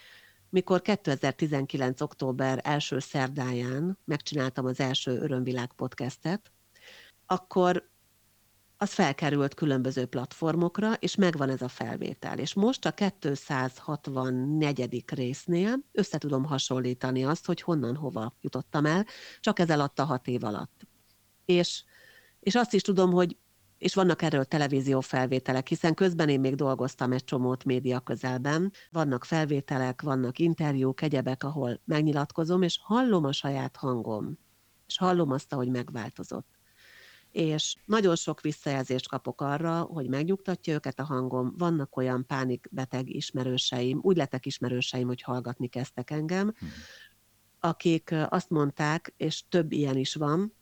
mikor 2019. október első szerdáján megcsináltam az első Örömvilág podcastet, akkor az felkerült különböző platformokra, és megvan ez a felvétel. És most a 264. résznél össze tudom hasonlítani azt, hogy honnan hova jutottam el, csak ez alatt a hat év alatt. És, és azt is tudom, hogy és vannak erről televízió felvételek, hiszen közben én még dolgoztam egy csomót média közelben. Vannak felvételek, vannak interjúk, egyebek, ahol megnyilatkozom, és hallom a saját hangom, és hallom azt, hogy megváltozott. És nagyon sok visszajelzést kapok arra, hogy megnyugtatja őket a hangom. Vannak olyan pánikbeteg ismerőseim, úgy lettek ismerőseim, hogy hallgatni kezdtek engem, akik azt mondták, és több ilyen is van,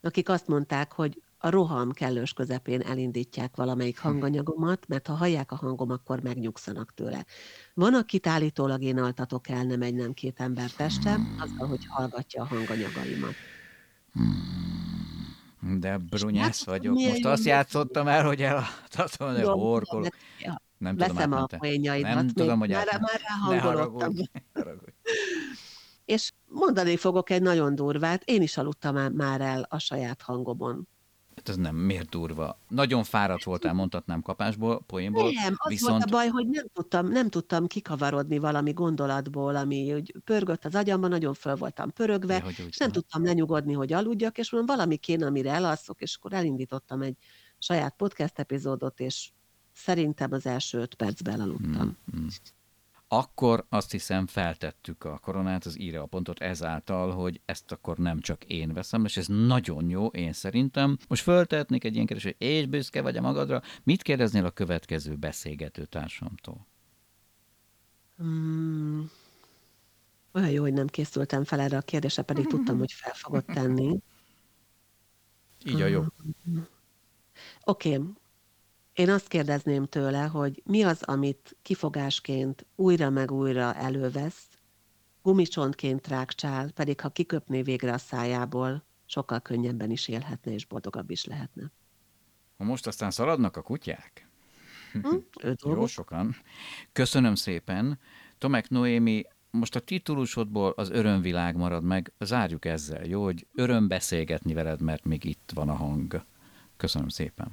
akik azt mondták, hogy a roham kellős közepén elindítják valamelyik hanganyagomat, mert ha hallják a hangom, akkor megnyugszanak tőle. Van, akit állítólag én altatok el, nem egy, nem két ember testem, azzal, hogy hallgatja a hanganyagaimat. De brunyász vagyok. Most azt játszottam el, hogy eladhatom, hogy Jó, horkol. tudom, ja, Nem tudom, Veszem a poénjaidat, Nem tudom, hogy már, már ráhangolódtam. És mondani fogok egy nagyon durvát, én is aludtam már- már el a saját hangomon. Hát ez nem, miért durva? Nagyon fáradt voltál, mondhatnám kapásból, poénból, Nem, az viszont volt a baj, hogy nem tudtam, nem tudtam kikavarodni valami gondolatból, ami úgy pörgött az agyamban, nagyon föl voltam pörögve, Ja, és nem tudtam lenyugodni, hogy aludjak, és mondom, valami kéne, amire elalszok, és akkor elindítottam egy saját podcast epizódot, és szerintem az első öt percben aludtam. Mm. Akkor azt hiszem feltettük a koronát, az íre a pontot ezáltal, hogy ezt akkor nem csak én veszem, és ez nagyon jó, én szerintem. Most föltehetnék egy ilyen kérdést, hogy és büszke vagy a magadra, mit kérdeznél a következő beszélgető társamtól? Hmm. Olyan jó, hogy nem készültem fel erre a kérdésre, pedig tudtam, hogy fel fogod tenni. Így a jó. Oké. Okay. Én azt kérdezném tőle, hogy mi az, amit kifogásként újra meg újra elővesz, gumicsontként rákcsál, pedig ha kiköpné végre a szájából, sokkal könnyebben is élhetne, és boldogabb is lehetne. Ha most aztán szaladnak a kutyák, Hm? Jó sokan, köszönöm szépen. Tomek Noémi, most a titulusodból az örömvilág marad meg, zárjuk ezzel, jó, hogy öröm beszélgetni veled, mert még itt van a hang. Köszönöm szépen.